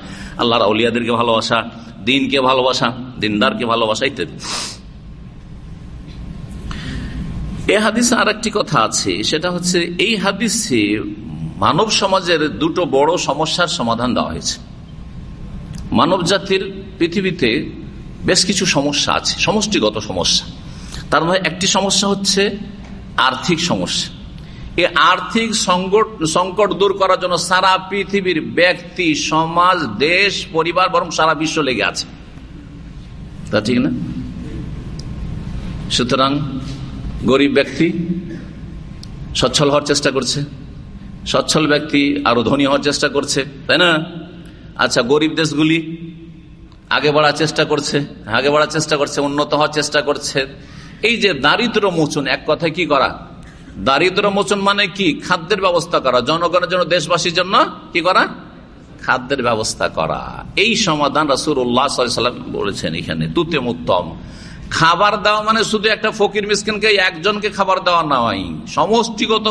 আল্লাহর আউলিয়াদেরকে ভালোবাসা, দিনকে ভালোবাসা, দিনদারকে ভালোবাসা, ইত্যাদি। এ হাদিসে আর একটি কথা আছে, সেটা হচ্ছে এই হাদিসে মানব সমাজের দুটো বড় সমস্যার সমাধান দেওয়া হয়েছে। মানব জাতির পৃথিবীতে বেশ কিছু সমস্যা আছে, সমষ্টিগত সমস্যা। তার মধ্যে একটি সমস্যা হচ্ছে আর্থিক সমস্যা। এই আর্থিক সংকট সংকট দূর করার জন্য সারা পৃথিবীর ব্যক্তি, সমাজ, দেশ, পরিবার বরং সারা বিশ্ব লেগে আছে। তা ঠিক না? সুতরাং গরিব ব্যক্তি সচ্ছল হওয়ার চেষ্টা করছে। সচ্ছল ব্যক্তি আরও ধনী হওয়ার চেষ্টা করছে, তাই না? আচ্ছা গরিব দেশগুলি আগে বাড়ার চেষ্টা করছে, আগে বাড়ার চেষ্টা করছে, উন্নত হওয়ার চেষ্টা করছে। এই যে দারিদ্র মোচন, এক কথায় কি করা? দারিদ্র মোচন মানে কি? খাদ্যের ব্যবস্থা করা। জনগণের জন্য, দেশবাসীর জন্য কি করা? খাদ্যের ব্যবস্থা করা। এই সমাধান রাসুর উল্লাহ সাল্লাম বলেছেন এখানে তুতেম উত্তম খাবার দেওয়া মানে শুধু একটা ফকির মিসকিনকে, একজনকে খাবার দেওয়া নয়। সমষ্টিগত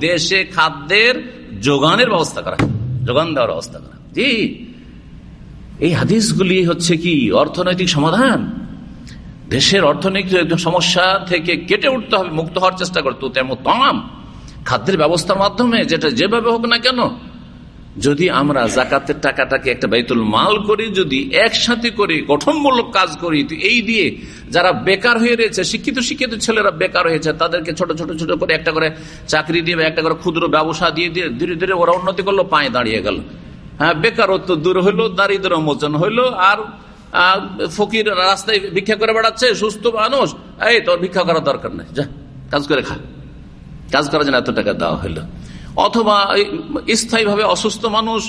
দেশে খাদ্যের যোগানের ব্যবস্থা করা। যোগান দেওয়ার ব্যবস্থা করা। জি এই হাদিসগুলি হচ্ছে কি অর্থনৈতিক সমাধান? দেশের অর্থনৈতিক সমস্যা থেকে কেটে উঠতে হবে, মুক্ত হওয়ার চেষ্টা করতো তেমন তাম। খাদ্যের ব্যবস্থার মাধ্যমে, যেটা যেভাবে হোক না কেন, যদি আমরা জাকাতের টাকাটাকে একটা বাইতুল মাল করি, যদি একসাথে করে গঠনমূলক কাজ করি এই দিয়ে যারা বেকার হয়ে রয়েছে, শিক্ষিত শিক্ষিত ছেলেরা বেকার হয়েছে, তাদেরকে ছোট ছোট ছোট করে একটা করে চাকরি দিয়ে একটা করে ক্ষুদ্র ব্যবসা দিয়ে দিয়ে ধীরে ধীরে ওরা উন্নতি করল, পায়ে দাঁড়িয়ে গেল। হ্যাঁ বেকারত্ব দূর হইল দারিদ্র মোচন হইল, আর ফকির রাস্তায় ভিক্ষা করে বেড়াচ্ছে, সুস্থ মানুষ। এই, তোর ভিক্ষা করার দরকার নেই, যা, কাজ করে খা। কাজ করার জন্য এত টাকা দেওয়া হইল। অথবা স্থায়ীভাবে অসুস্থ মানুষ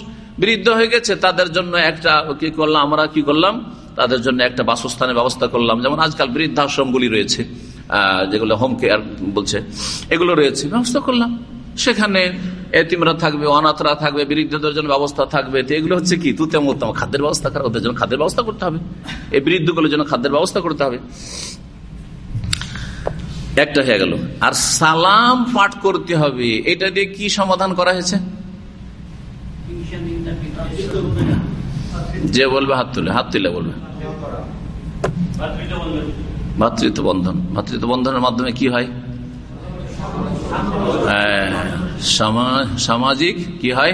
বৃদ্ধ হয়ে গেছে, তাদের জন্য একটা, কি করলাম আমরা, কি করলাম? তাদের জন্য একটা বাসস্থানের ব্যবস্থা করলাম। যেমন আজকাল বৃদ্ধাশ্রমগুলি রয়েছে যেগুলো হোম কেয়ার বলছে, এগুলো রয়েছে, ব্যবস্থা করলাম। সেখানে এতিমরা থাকবে, অনাথরা থাকবে, বৃদ্ধদের জন্য ব্যবস্থা থাকবে। তো এগুলো হচ্ছে কি? তুতে উত্তম খাদ্যের ব্যবস্থা করা, ওদের জন্য খাদ্যের ব্যবস্থা করতে হবে। এই বৃদ্ধগুলোর জন্য খাদ্যের ব্যবস্থা করতে হবে। একটা হয়ে গেল। আর সালাম পাঠ করতে হবে। এটা দিয়ে কি সমাধান করা হয়েছে? যে বলবে হাত তুলে হাত তুলে বলবে। ভাতৃত্ব বন্ধন। ভাতৃত্ব বন্ধনের মাধ্যমে কি হয়? সামাজিক কি হয়?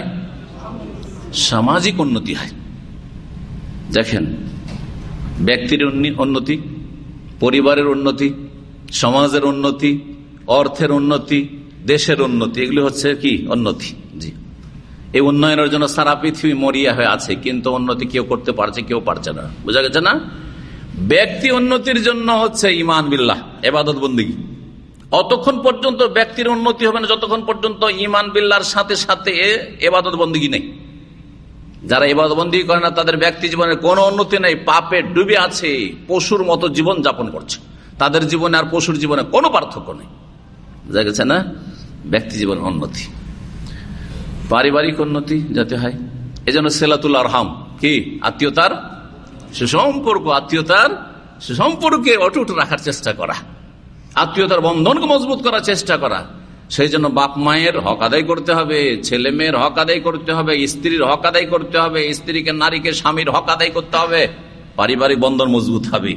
সামাজিক উন্নতি হয়। দেখেন, ব্যক্তির উন্নতি, পরিবারের উন্নতি, সমাজের উন্নতি, অর্থের উন্নতি, দেশের উন্নতি, এগুলি হচ্ছে কি? উন্নতি। জি। এই উন্নয়নের জন্য সারা পৃথিবী মরিয়া হয়ে আছে, কিন্তু উন্নতি কেউ করতে পারছে, কেউ পারছে না। বোঝা গেছে না? ব্যক্তি উন্নতির জন্য হচ্ছে ইমান বিল্লাহ, এবাদত বন্দী। অতক্ষণ পর্যন্ত ব্যক্তির উন্নতি হবে না, যতক্ষণ পর্যন্ত ইমান বিল্লার সাথে সাথে এবাদত বন্দী নেই। যারা এবাদবন্দি করে না, তাদের ব্যক্তি জীবনের কোনো উন্নতি নেই। পাপে ডুবে আছে, পশুর মতো জীবন যাপন করছে। তাদের জীবনে আর পশুর জীবনে কোনো পার্থক্য নেই। বোঝা গেছে না? ব্যক্তি জীবন উন্নতি। পারিবারিক উন্নতি যাতে হয়। এই জন্য সেলাতুল আরহাম। কি? আত্মীয়তার সুসম্পর্ক। আত্মীয়তার সুসম্পর্কে অটুট রাখার চেষ্টা করা। আত্মীয়তার বন্ধনকে মজবুত করার চেষ্টা করা। সেই জন্য বাপ মায়ের হক আদায় করতে হবে, ছেলে মেয়ের হক আদায় করতে হবে, স্ত্রীর হক আদায় করতে হবে, স্ত্রীকে, নারীকে, স্বামীর হক আদায় করতে হবে। পারিবারিক বন্ধন মজবুত হবে।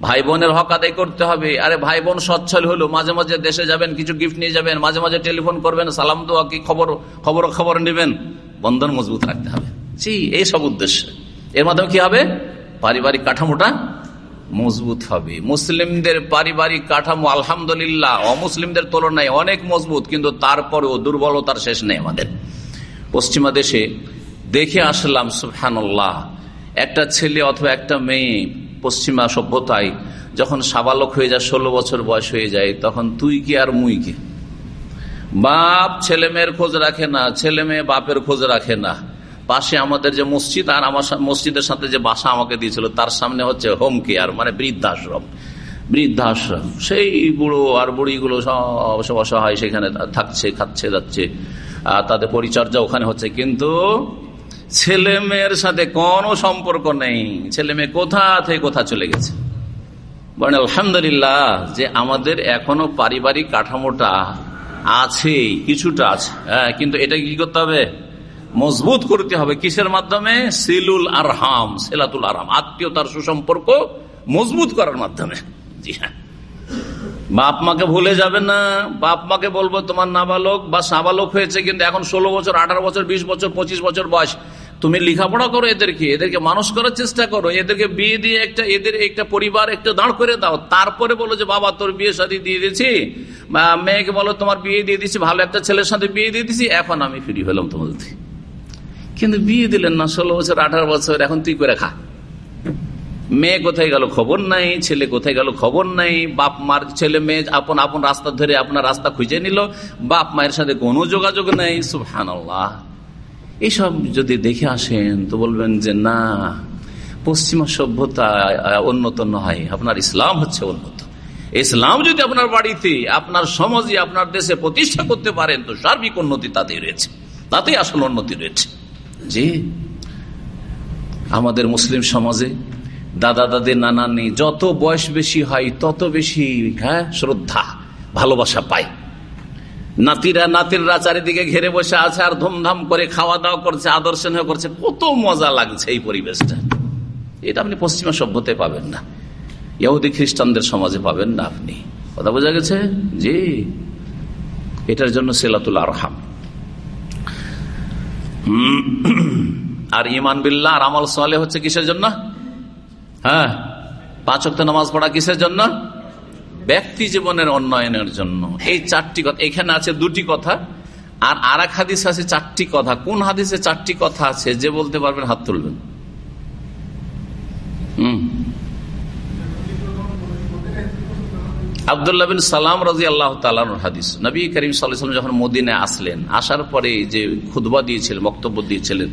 ভাই বোনের হক আদায় করতে হবে। আরে ভাই বোন সচ্ছল হলো, মাঝে মাঝে দেশে যাবেন, কিছু গিফট নিয়ে যাবেন, মাঝে মাঝে টেলিফোন করবেন, সালাম দোয়া কি খবর খবর খবর নেবেন। বন্ধন মজবুত রাখতে হবে। জি এই সব উদ্দেশ্য। এর মাধ্যমে কি হবে? পারিবারিক কাঠামোটা মজবুত হবে। মুসলিমদের পারিবারিক কাঠামো, আলহামদুলিল্লাহ, অমুসলিমদের তুলনায় অনেক মজবুত, কিন্তু তারপরেও দুর্বলতার শেষ নেই আমাদের। পশ্চিমা দেশে দেখে আসলাম সুফহানুল্লাহ একটা ছেলে অথবা একটা মেয়ে পশ্চিমা সভ্যতায় যখন সাবালক হয়ে যায়, ষোলো বছর বয়স হয়ে যায়, তখন তুই কি আর মুই কি? বাপ ছেলে মেয়ের খোঁজ রাখে না, ছেলে মেয়ে বাপের খোঁজ রাখে না। পাশে আমাদের যে মসজিদ আর আমার মসজিদের সাথে যে বাসা আমাকে দিয়েছিল, তার সামনে হচ্ছে হোম কেয়ার মানে বৃদ্ধাশ্রম। বৃদ্ধাশ্রম। সেই বুড়ো আর বুড়িগুলো সব অসহায় সেখানে থাকছে, খাচ্ছে, যাচ্ছে। আর তাদের পরিচর্যা ওখানে হচ্ছে। কিন্তু ছেলে মেয়ের সাথে কোনো সম্পর্ক নেই। ছেলে মেয়ে কোথা থেকে কোথা চলে গেছে? বলেন, আলহামদুলিল্লাহ যে আমাদের এখনও পারিবারিক কাঠামোটা আছে, কিছুটা আছে। হ্যাঁ কিন্তু এটা কি করতে হবে? মজবুত করতে হবে। কিসের মাধ্যমে? সিলুল আরহাম, সেলাতুল আরহাম। আত্মীয়তার সুসম্পর্ক মজবুত করার মাধ্যমে। জি হ্যাঁ। বাপ মাকে ভুলে যাবে না। বাপ মাকে বলব, তোমার নাবালক বা সাবালক হয়েছে কিন্তু এখন ষোলো বছর, আঠারো বছর, বিশ বছর, পঁচিশ বছর বয়স। তুমি লেখাপড়া করো এদেরকে। এদেরকে মানুষ করার চেষ্টা করো। এদেরকে বিয়ে দিয়ে একটা, এদের একটা পরিবার একটা দাঁড় করে দাও। তারপরে বলো যে, বাবা, তোর বিয়ে সাথে দিয়ে দিয়েছি। মেয়েকে বলো, তোমার বিয়ে দিয়ে দিচ্ছি ভালো একটা ছেলের সাথে বিয়ে দিয়ে দিচ্ছি এখন আমি ফিরি হলাম তোমাদের কিন্তু বিয়ে দিলেন না, ষোলো বছর, আঠারো বছর, এখন তুই করে খা। মেয়ে কোথায় গেল খবর নাই, ছেলে কোথায় গেল খবর নাই, বাপ মার ছেলে মেয়ে আপন আপন রাস্তা ধরে আপনার রাস্তা খুঁজে নিল, বাপ মায়ের সাথে কোনো যোগাযোগ নেই সুহান এইসব যদি দেখে আসেন, তো বলবেন যে না, পশ্চিমা সভ্যতা উন্নত নয়, আপনার ইসলাম হচ্ছে উন্নত ইসলাম যদি আপনার বাড়িতে, আপনার সমাজে, আপনার দেশে প্রতিষ্ঠা করতে পারেন, তো সার্বিক উন্নতি তাতেই রয়েছে, তাতেই আসল উন্নতি রয়েছে। জি। আমাদের মুসলিম সমাজে দাদা দাদি নানা নেই যত বয়স বেশি হয়, তত বেশি হ্যাঁ শ্রদ্ধা, ভালোবাসা পায়। নাতিরা, নাতিররা চারিদিকে ঘেরে বসে আছে আর ধুমধাম করে খাওয়া দাওয়া করছে, আদর স্নেহ করছে। কত মজা লাগছে এই পরিবেশটা। এটা আপনি পশ্চিমা সভ্যতায় পাবেন না। ইহুদি খ্রিস্টানদের সমাজে পাবেন না আপনি। কথা বোঝা গেছে? জি। এটার জন্য সেলাতুল আরহাম। আর ইমান বিল্লা আর আমল সালে হচ্ছে কিসের জন্য? হ্যাঁ? পাঁচ অক্ট নামাজ পড়া কিসের জন্য? ব্যক্তি জীবনের উন্নয়নের জন্য। এই চারটি কথা এখানে আছে দুটি কথা। আর আর এক হাদিস আছে চারটি কথা। কোন হাদিসে চারটি কথা আছে? যে বলতে পারবেন হাত তুলবেন। আবদুল্লাহ বিন সালাম রাজি আল্লাহ হাদিস। নবী করিম সাল্লাম যখন মদিনে আসলেন, আসার পরে যে খুদবা দিয়েছিলেন, বক্তব্য দিয়েছিলেন,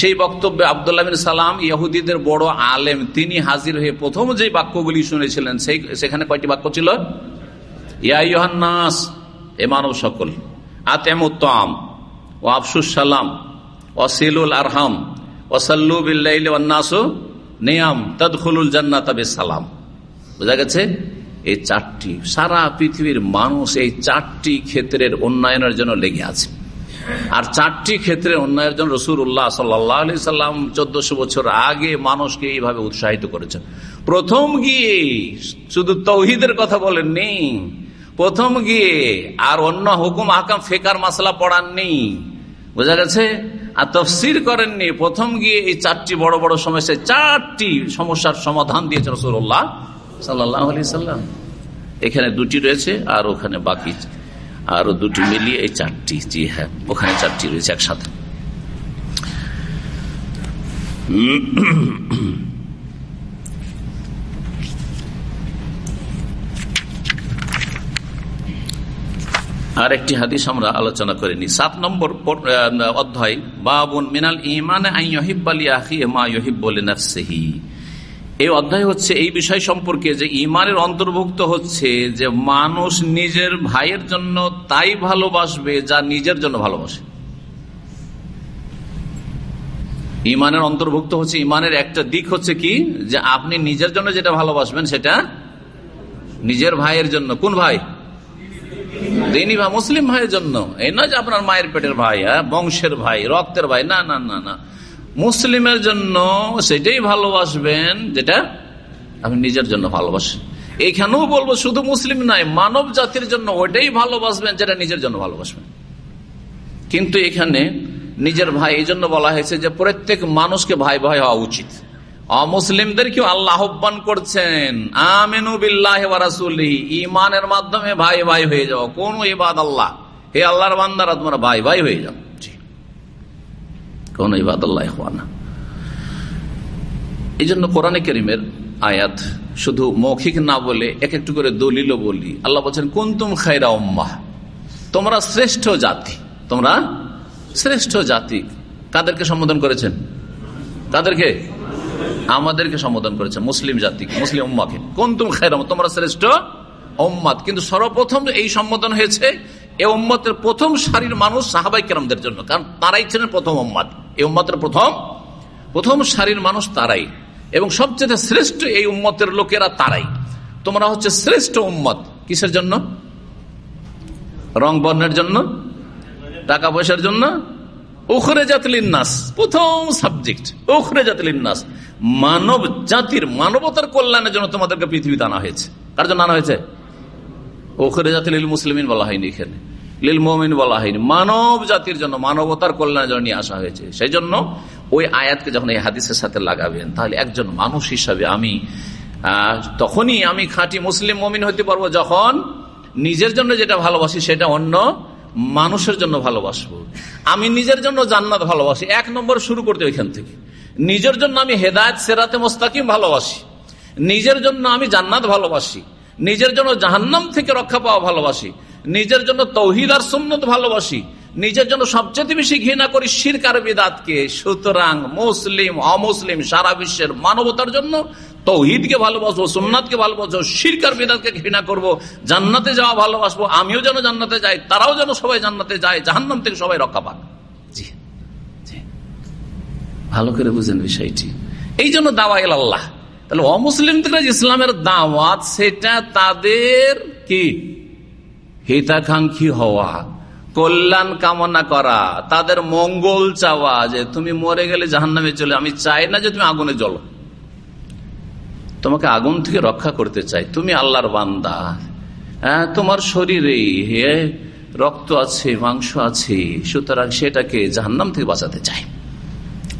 সেই বক্তব্যে আবদুল্লাহ বিন সালাম ইহুদিদের বড় আলেম, তিনি হাজির হয়ে প্রথম যে বাক্যগুলি শুনেছিলেন, সেই, সেখানে কয়টি বাক্য ছিল? ইয়াহান্নাস এ মানব সকল আতেমুত্তাম ও আফসুস সালাম ওসিলুল আরহাম ওসাল্লু বিল্লাইল ওয়ান্নাসু নিয়াম, তদখুলুল জান্নাত সালাম। বোঝা গেছে? এই চারটি, সারা পৃথিবীর মানুষ এই চারটি ক্ষেত্রের উন্নয়নের জন্য লেগে আছে। আর চারটি ক্ষেত্রে উন্নয়নের জন্য রসুর উল্লাহ সাল্লি সাল্লাম চোদ্দশো বছর আগে মানুষকে এইভাবে উৎসাহিত করেছেন। প্রথম গিয়ে, শুধু তৌহিদের কথা বলেননি, প্রথম গিয়ে আর অন্য হুকুম হাকাম ফেকার মাসলা পড়াননি। বোঝা গেছে? আর তফসির করেননি। প্রথম গিয়ে এই চারটি বড় বড় সমস্যা চারটি সমস্যার সমাধান দিয়েছে রসুল্লাহ সাল্লাহ সাল্লাম। এখানে দুটি রয়েছে আর ওখানে বাকি আরও দুটি মিলিয়ে এই চারটি, জি হ্যাঁ ওখানে চারটি রয়েছে একসাথে। আর একটি হাদিস আমরা আলোচনা করিনি সাত নম্বর অধ্যায়, বাবুন মিনাল ইমান এই অধ্যায় হচ্ছে এই বিষয় সম্পর্কে যে ইমানের অন্তর্ভুক্ত হচ্ছে যে মানুষ নিজের ভাইয়ের জন্য তাই ভালোবাসবে যা নিজের জন্য ভালোবাসে। ইমানের অন্তর্ভুক্ত হচ্ছে ইমানের একটা দিক হচ্ছে কি? যে আপনি নিজের জন্য যেটা ভালোবাসবেন সেটা নিজের ভাইয়ের জন্য। কোন ভাই? দিনী ভাই, মুসলিম ভাইয়ের জন্য। এই নয় যে আপনার মায়ের পেটের ভাই হ্যাঁ বংশের ভাই, রক্তের ভাই। না না না না। মুসলিমের জন্য সেটাই ভালোবাসবেন যেটা আপনি নিজের জন্য ভালোবাসেন। এইখানেও বলব শুধু মুসলিম নয়, মানব জাতির জন্য ওইটাই ভালোবাসবেন যেটা নিজের জন্য ভালোবাসবেন। কিন্তু এখানে নিজের ভাই, এই জন্য বলা হয়েছে যে প্রত্যেক মানুষকে ভাই ভাই হওয়া উচিত। অমুসলিমদেরকেও আল্লাহ আহ্বান করছেন ইমানের মাধ্যমে ভাই ভাই হয়ে যাও। কোন ইবাদ আল্লাহ। হে আল্লাহর বান্দারা, তোমরা ভাই ভাই হয়ে যাও। কোন ইবাদ আল্লাহ না এই জন্য কোরআনে করিমের আয়াত শুধু মৌখিক না বলে এক একটু করে দলিল বলি। আল্লাহ বলছেন, কুন্তুম খাইরা উম্মাহ? তোমরা শ্রেষ্ঠ জাতি। তোমরা শ্রেষ্ঠ জাতি। কাদেরকে সম্বোধন করেছেন? কাদেরকে? আমাদেরকে সম্বোধন করেছে মুসলিম জাতি মুসলিম উম্মাকে কোন তুমি খেরাম তোমরা শ্রেষ্ঠ ওম্মাদ কিন্তু সর্বপ্রথম এই সম্বোধন হয়েছে এ উম্মতের প্রথম সারির মানুষ সাহাবাই কেরামদের জন্য। কারণ তারাই ছিলেন প্রথম উম্মাদ। এই উম্মতের প্রথম প্রথম সারির মানুষ তারাই। এবং সবচেয়ে শ্রেষ্ঠ এই উম্মতের লোকেরা তারাই। তোমরা হচ্ছে শ্রেষ্ঠ উম্মত। কিসের জন্য? রং বর্ণের জন্য? টাকা পয়সার জন্য? ওখরে জাতলিন নাস প্রথম সাবজেক্ট ওখরে জাতলিন নাস মানব জাতির মানবতার কল্যাণের জন্য তোমাদেরকে পৃথিবীতে আনা হয়েছে। কার জন্য আনা হয়েছে? ওখরে জাতি লিল মুসলিমিন বলা হয়নি এখানে। লিল মোমিন বলা হয়নি মানব জাতির জন্য, মানবতার কল্যাণের জন্য নিয়ে আসা হয়েছে। সেই জন্য ওই আয়াতকে যখন এই হাদিসের সাথে লাগাবেন, তাহলে একজন মানুষ হিসাবে আমি তখনই আমি খাঁটি মুসলিম মমিন হইতে পারব যখন নিজের জন্য যেটা ভালোবাসি সেটা অন্য মানুষের জন্য ভালোবাসবো। আমি নিজের জন্য জান্নাত ভালোবাসি, এক নম্বর শুরু করতে ওইখান থেকে। নিজের জন্য আমি হেদায়ত, সেরাতে মোস্তাকিম ভালোবাসি। নিজের জন্য আমি জান্নাত ভালোবাসি। নিজের জন্য জাহান্নাম থেকে রক্ষা পাওয়া ভালোবাসি। নিজের জন্য তৌহিদ আর সুন্নত ভালোবাসি, নিজের জন্য সবচেয়ে বেশি ঘৃণা করি শিরকার বিদাতকে। সুতরাং মুসলিম, অমুসলিম সারা বিশ্বের মানবতার জন্য তৌহিদকে ভালোবাসবো সোমনাথকে ভালোবাসবো শিরকার বেদাতকে ঘৃণা করব, জান্নাতে যাওয়া ভালোবাসবো, আমিও যেন জান্নাতে যাই, তারাও যেন সবাই জান্নাতে যায়, জাহান্নাম থেকে সবাই রক্ষা পাক। জি ভালো করে বুঝেন বিষয়টি। এই জন্য দাওয়াইল আল্লাহ তাহলে অমুসলিমদের ইসলামের দাওয়াত, সেটা তাদের কি? হিতাকাঙ্ক্ষী হওয়া, কল্যাণ কামনা করা, তাদের মঙ্গল চাওয়া যে তুমি মরে গেলে জাহান্নামে চলে, আমি চাই না যে তুমি আগুনে জ্বলো। তোমাকে আগুন থেকে রক্ষা করতে চাই। তুমি আল্লাহর বান্দা। হ্যাঁ তোমার শরীরে রক্ত আছে, মাংস আছে, সুতরাং সেটাকে জাহান্নাম থেকে বাঁচাতে চাই।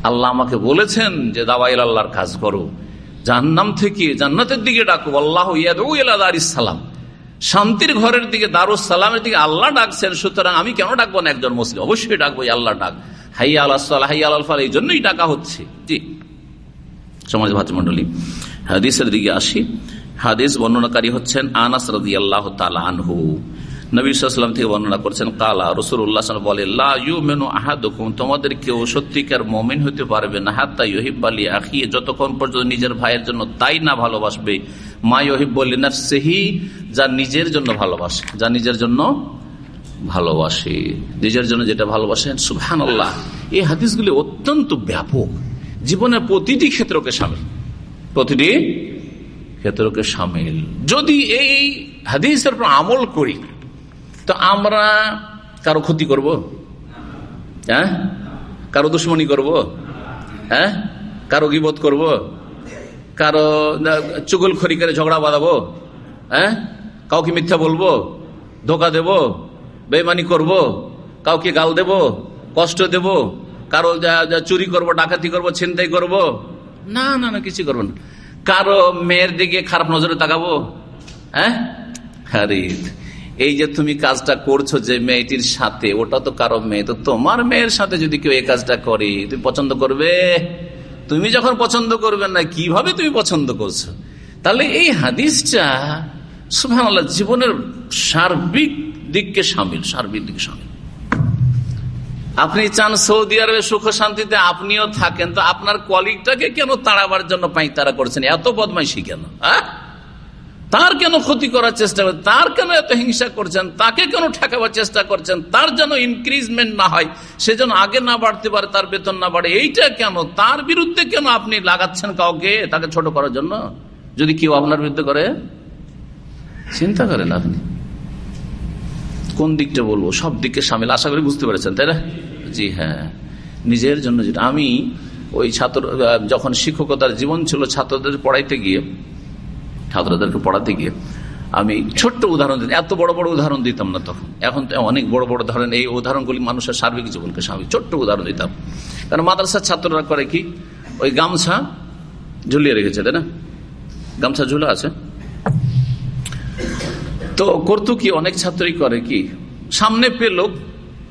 আল্লাহ আমাকে বলেছেন যে, দাওয়াইল আল্লাহর কাজ করো। জাহান্নাম থেকে জান্নাতের দিকে ডাকো। আল্লাহ ইয়াদ সালাম। শান্তির ঘরের দিকে দারুস সালামের দিকে আল্লাহ ডাকছেন, সুতরাং আমি কেন ডাকবো না একজন মুসলিম? অবশ্যই ডাকবো আল্লাহ ডাক। হাইয়া আল্লাহ হাইয়া আল্লাহ এই জন্যই ডাকা হচ্ছে। জি। সমাজ ভাতৃমন্ডলী হাদিসের দিকে আসি। হাদিস বর্ণনাকারী হচ্ছেন আনাস রাজি আল্লাহ আনহু। নবীলাম থেকে বর্ণনা করছেন, কালা আহাদুকুম তোমাদের কেউ সত্যিকার মমিন হতে পারবে না, হাত্তা ইহিব আলী আখিয়ে যতক্ষণ পর্যন্ত নিজের ভাইয়ের জন্য তাই না ভালোবাসবে মা ইহিব আলী সেহি যা নিজের জন্য ভালোবাসে, যা নিজের জন্য ভালোবাসে। নিজের জন্য যেটা ভালোবাসেন সুহান আল্লাহ এই হাদিসগুলি অত্যন্ত ব্যাপক। জীবনের প্রতিটি ক্ষেত্রকে সামিল। প্রতিটি ক্ষেত্রকে সামিল। যদি এই হাদিসের উপর আমল করি, তো আমরা কারও ক্ষতি করব? হ্যাঁ? কারও দুশ্মনী করব? হ্যাঁ? কারও গিবোধ করব? কারও চুগল খড়ি করে ঝগড়া বাঁধাবো? হ্যাঁ? কাউকে মিথ্যা বলব? ধোকা দেব? বেমানি করব? কাউকে গাল দেব? কষ্ট দেব? কারও চুরি করব, ডাকাতি করব, ছিনতাই করব? না না না, কিছু করব না। কারও মেয়ের দিকে খারাপ নজরে তাকাবো? হ্যাঁ? আরে, এই যে তুমি কাজটা করছ যে মেয়েটির সাথে, ওটা তো কারও মেয়ে, তো তোমার মেয়ের সাথে যদি কেউ এই কাজটা করে, তুমি পছন্দ করবে? তুমি যখন পছন্দ করবে না, কীভাবে তুমি পছন্দ করছ? তাহলে এই হাদিসটা সুফান জীবনের সার্বিক দিককে সামিল, সার্বিক দিকে সামিল। আপনি চান সৌদি আরবে সুখ শান্তিতে আপনিও থাকেন, তো আপনার কলিগটাকে কেন তাড়াবার জন্য পাই তারা করছেন? এত বদমাইশি কেন তার কেন ক্ষতি করার চেষ্টা করছেন তার কেন এত হিংসা করছেন? তাকে কেন ঠেকাবার চেষ্টা করছেন? তার যেন ইনক্রিজমেন্ট না হয়, সে যেন আগে না বাড়তে পারে, তার বেতন না বাড়ে, এইটা কেন? তার বিরুদ্ধে কেন আপনি লাগাচ্ছেন কাউকে তাকে ছোট করার জন্য? যদি কেউ আপনার বিরুদ্ধে করে? চিন্তা করেন আপনি। কোন দিকটা বলব? সব দিককে সামিল, আশা করি বুঝতে পেরেছেন, তাই না? জি হ্যাঁ। নিজের জন্য যেটা, আমি ওই ছাত্র যখন শিক্ষকতার জীবন ছিল ছাত্রদের পড়াইতে গিয়ে ছাত্রদেরকে পড়াতে গিয়ে আমি ছোট্ট উদাহরণ দিতাম এত বড় বড় উদাহরণ দিতাম না তখন। এখন তো অনেক বড় বড় ধরেন এই উদাহরণগুলি মানুষের সার্বিক জীবনকে স্বামী ছোট্ট উদাহরণ দিতাম। কারণ মাদ্রাসার ছাত্ররা করে কি? ওই গামছা ঝুলিয়ে রেখেছে, তাই না? গামছা ঝুলা আছে। তো করতো কি অনেক ছাত্রই করে কি? সামনে পেল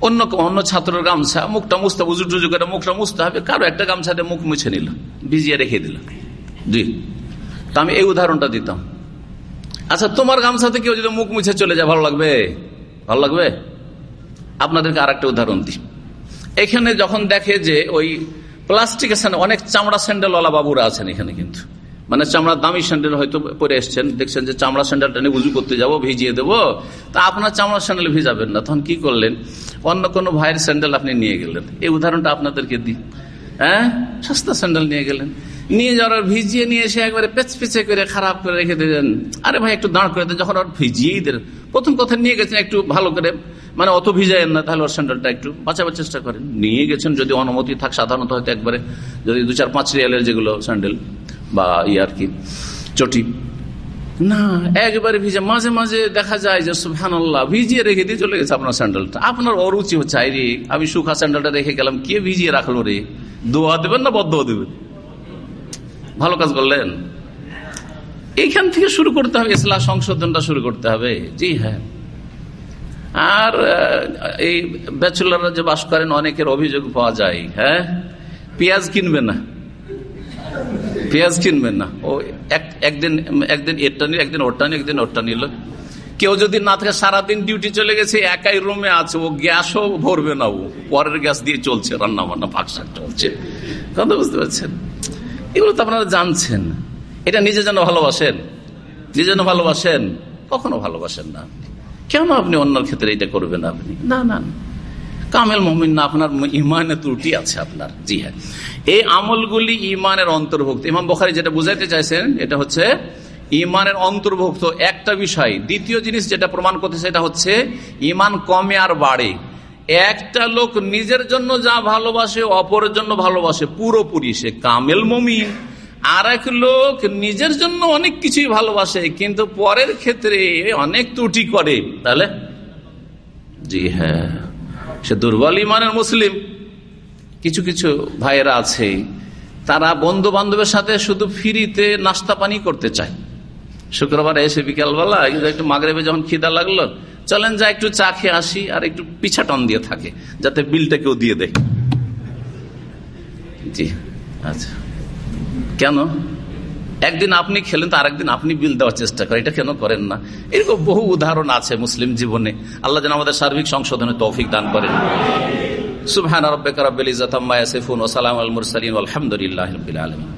অন্য অন্য ছাত্রের গামছা। মুখটা মুছতে উজু টুজু করে মুখটা মুছতে হবে। কারও একটা গামছাতে মুখ মুছে নিল, ভিজিয়ে রেখে দিল। জি। তা আমি এই উদাহরণটা দিতাম। আচ্ছা তোমার গামছাতে কেউ যদি মুখ মুছে চলে যায়, ভালো লাগবে? ভালো লাগবে? আপনাদেরকে আর একটা উদাহরণ দিই। এখানে যখন দেখে যে ওই প্লাস্টিকের অনেক চামড়া স্যান্ডেলওয়ালা বাবুরা আছেন এখানে কিন্তু। মানে চামড়া দামি স্যান্ডেল হয়তো পরে এসছেন, দেখছেন যে চামড়া স্যান্ডেলটা নিয়ে উজু করতে যাব, ভিজিয়ে দেবো। তা আপনার চামড়া স্যান্ডেল ভিজাবেন না। তখন কি করলেন? অন্য কোনো ভাইয়ের স্যান্ডেল আপনি নিয়ে গেলেন। এই উদাহরণটা আপনাদেরকে দিই। হ্যাঁ? সস্তা স্যান্ডেল নিয়ে গেলেন। নিয়ে যাওয়ার ভিজিয়ে নিয়ে এসে একবারে পেচ পেচে করে খারাপ করে রেখে দিলেন আরে ভাই, একটু দাঁড় করে যখন ওর ভিজিয়েই দেন। প্রথম কথা নিয়ে গেছেন একটু ভালো করে। মানে অত ভিজায়েন না, তাহলে ওর স্যান্ডেলটা একটু বাঁচাবার চেষ্টা করেন। নিয়ে গেছেন যদি অনুমতি থাক, সাধারণত হয়তো একবারে যদি দু চার পাঁচ রিয়ালের যেগুলো স্যান্ডেল বা ই আর কি, চটি। না, একবারে ভিজে, মাঝে মাঝে দেখা যায় যে সুহান ভিজিয়ে রেখে দিয়ে চলে গেছে আপনার স্যান্ডেলটা। আপনার অরুচি হচ্ছে রে আমি সুখা স্যান্ডেলটা রেখে গেলাম, কে ভিজিয়ে রাখল রে? দোয়া দেবেন না বদ্ধ দেবেন? ভালো কাজ করলেন। এইখান থেকে শুরু করতে হবে, ইসলাম সংশোধনটা শুরু করতে হবে। জি হ্যাঁ। আর এই ব্যাচুলাররা যে বাস করেন, অনেকের অভিযোগ পাওয়া যায় হ্যাঁ? পেঁয়াজ কিনবে না। পেঁয়াজ কিনবেন না। ও একদিন একদিন এরটা নিল, একদিন ওরটা নিল, একদিন ওরটা নিল। কেউ যদি না থাকে সারাদিন ডিউটি চলে গেছে, একাই রুমে আছে, ও গ্যাসও ভরবে না ও। পরের গ্যাস দিয়ে চলছে রান্না বান্না ফাঁকশাক চলছে। কথা বুঝতে পারছেন? এগুলো তো আপনারা জানছেন। এটা নিজে যেন ভালোবাসেন। নিজে যেন ভালোবাসেন, কখনো ভালোবাসেন না। কেন আপনি অন্যর ক্ষেত্রে এটা করবেন আপনি? না না। কামেল মমিন না, আপনার ইমানের ত্রুটি আছে আপনার। জি হ্যাঁ। এই আমলগুলি ইমানের অন্তর্ভুক্ত। ইমাম বখারি যেটা বুঝাইতে চাইছেন, এটা হচ্ছে ইমানের অন্তর্ভুক্ত একটা বিষয়। দ্বিতীয় জিনিস যেটা প্রমাণ করতে সেটা হচ্ছে ইমান কমে আর বাড়ে। একটা লোক নিজের জন্য যা ভালোবাসে, অপরের জন্য ভালোবাসে, পুরোপুরি সে কামেল মমিন। আর এক লোক নিজের জন্য অনেক কিছুই ভালোবাসে, কিন্তু পরের ক্ষেত্রে অনেক ত্রুটি করে। তাহলে? জি হ্যাঁ। সে দুর্বল ইমানের মুসলিম। কিছু কিছু ভাইয়েরা আছে, তারা বন্ধু বান্ধবের সাথে শুধু ফিরিতে নাস্তা পানি করতে চায়। শুক্রবার এসে বিকালবেলা একটু মাগরেবে যখন খিদা লাগল, চলেন যা একটু চা খেয়ে আসি আর একটু পিছা টন দিয়ে থাকে, যাতে বিলটা কেউ দিয়ে দেয়। জি আচ্ছা। কেন? একদিন আপনি খেলেন তো আরেকদিন আপনি বিল দেওয়ার চেষ্টা করেন, এটা কেন করেন না? এরকম বহু উদাহরণ আছে মুসলিম জীবনে। আল্লাহ যেন আমাদের সার্বিক সংশোধনে তৌফিক দান করেন। সুবহান রব্বিকা রব্বিল ইজ্জাতি আম্মা ইয়াসিফুন ওয়া সালামুল মুরসালিন আলহামদুলিল্লাহি রাব্বিল আলামিন।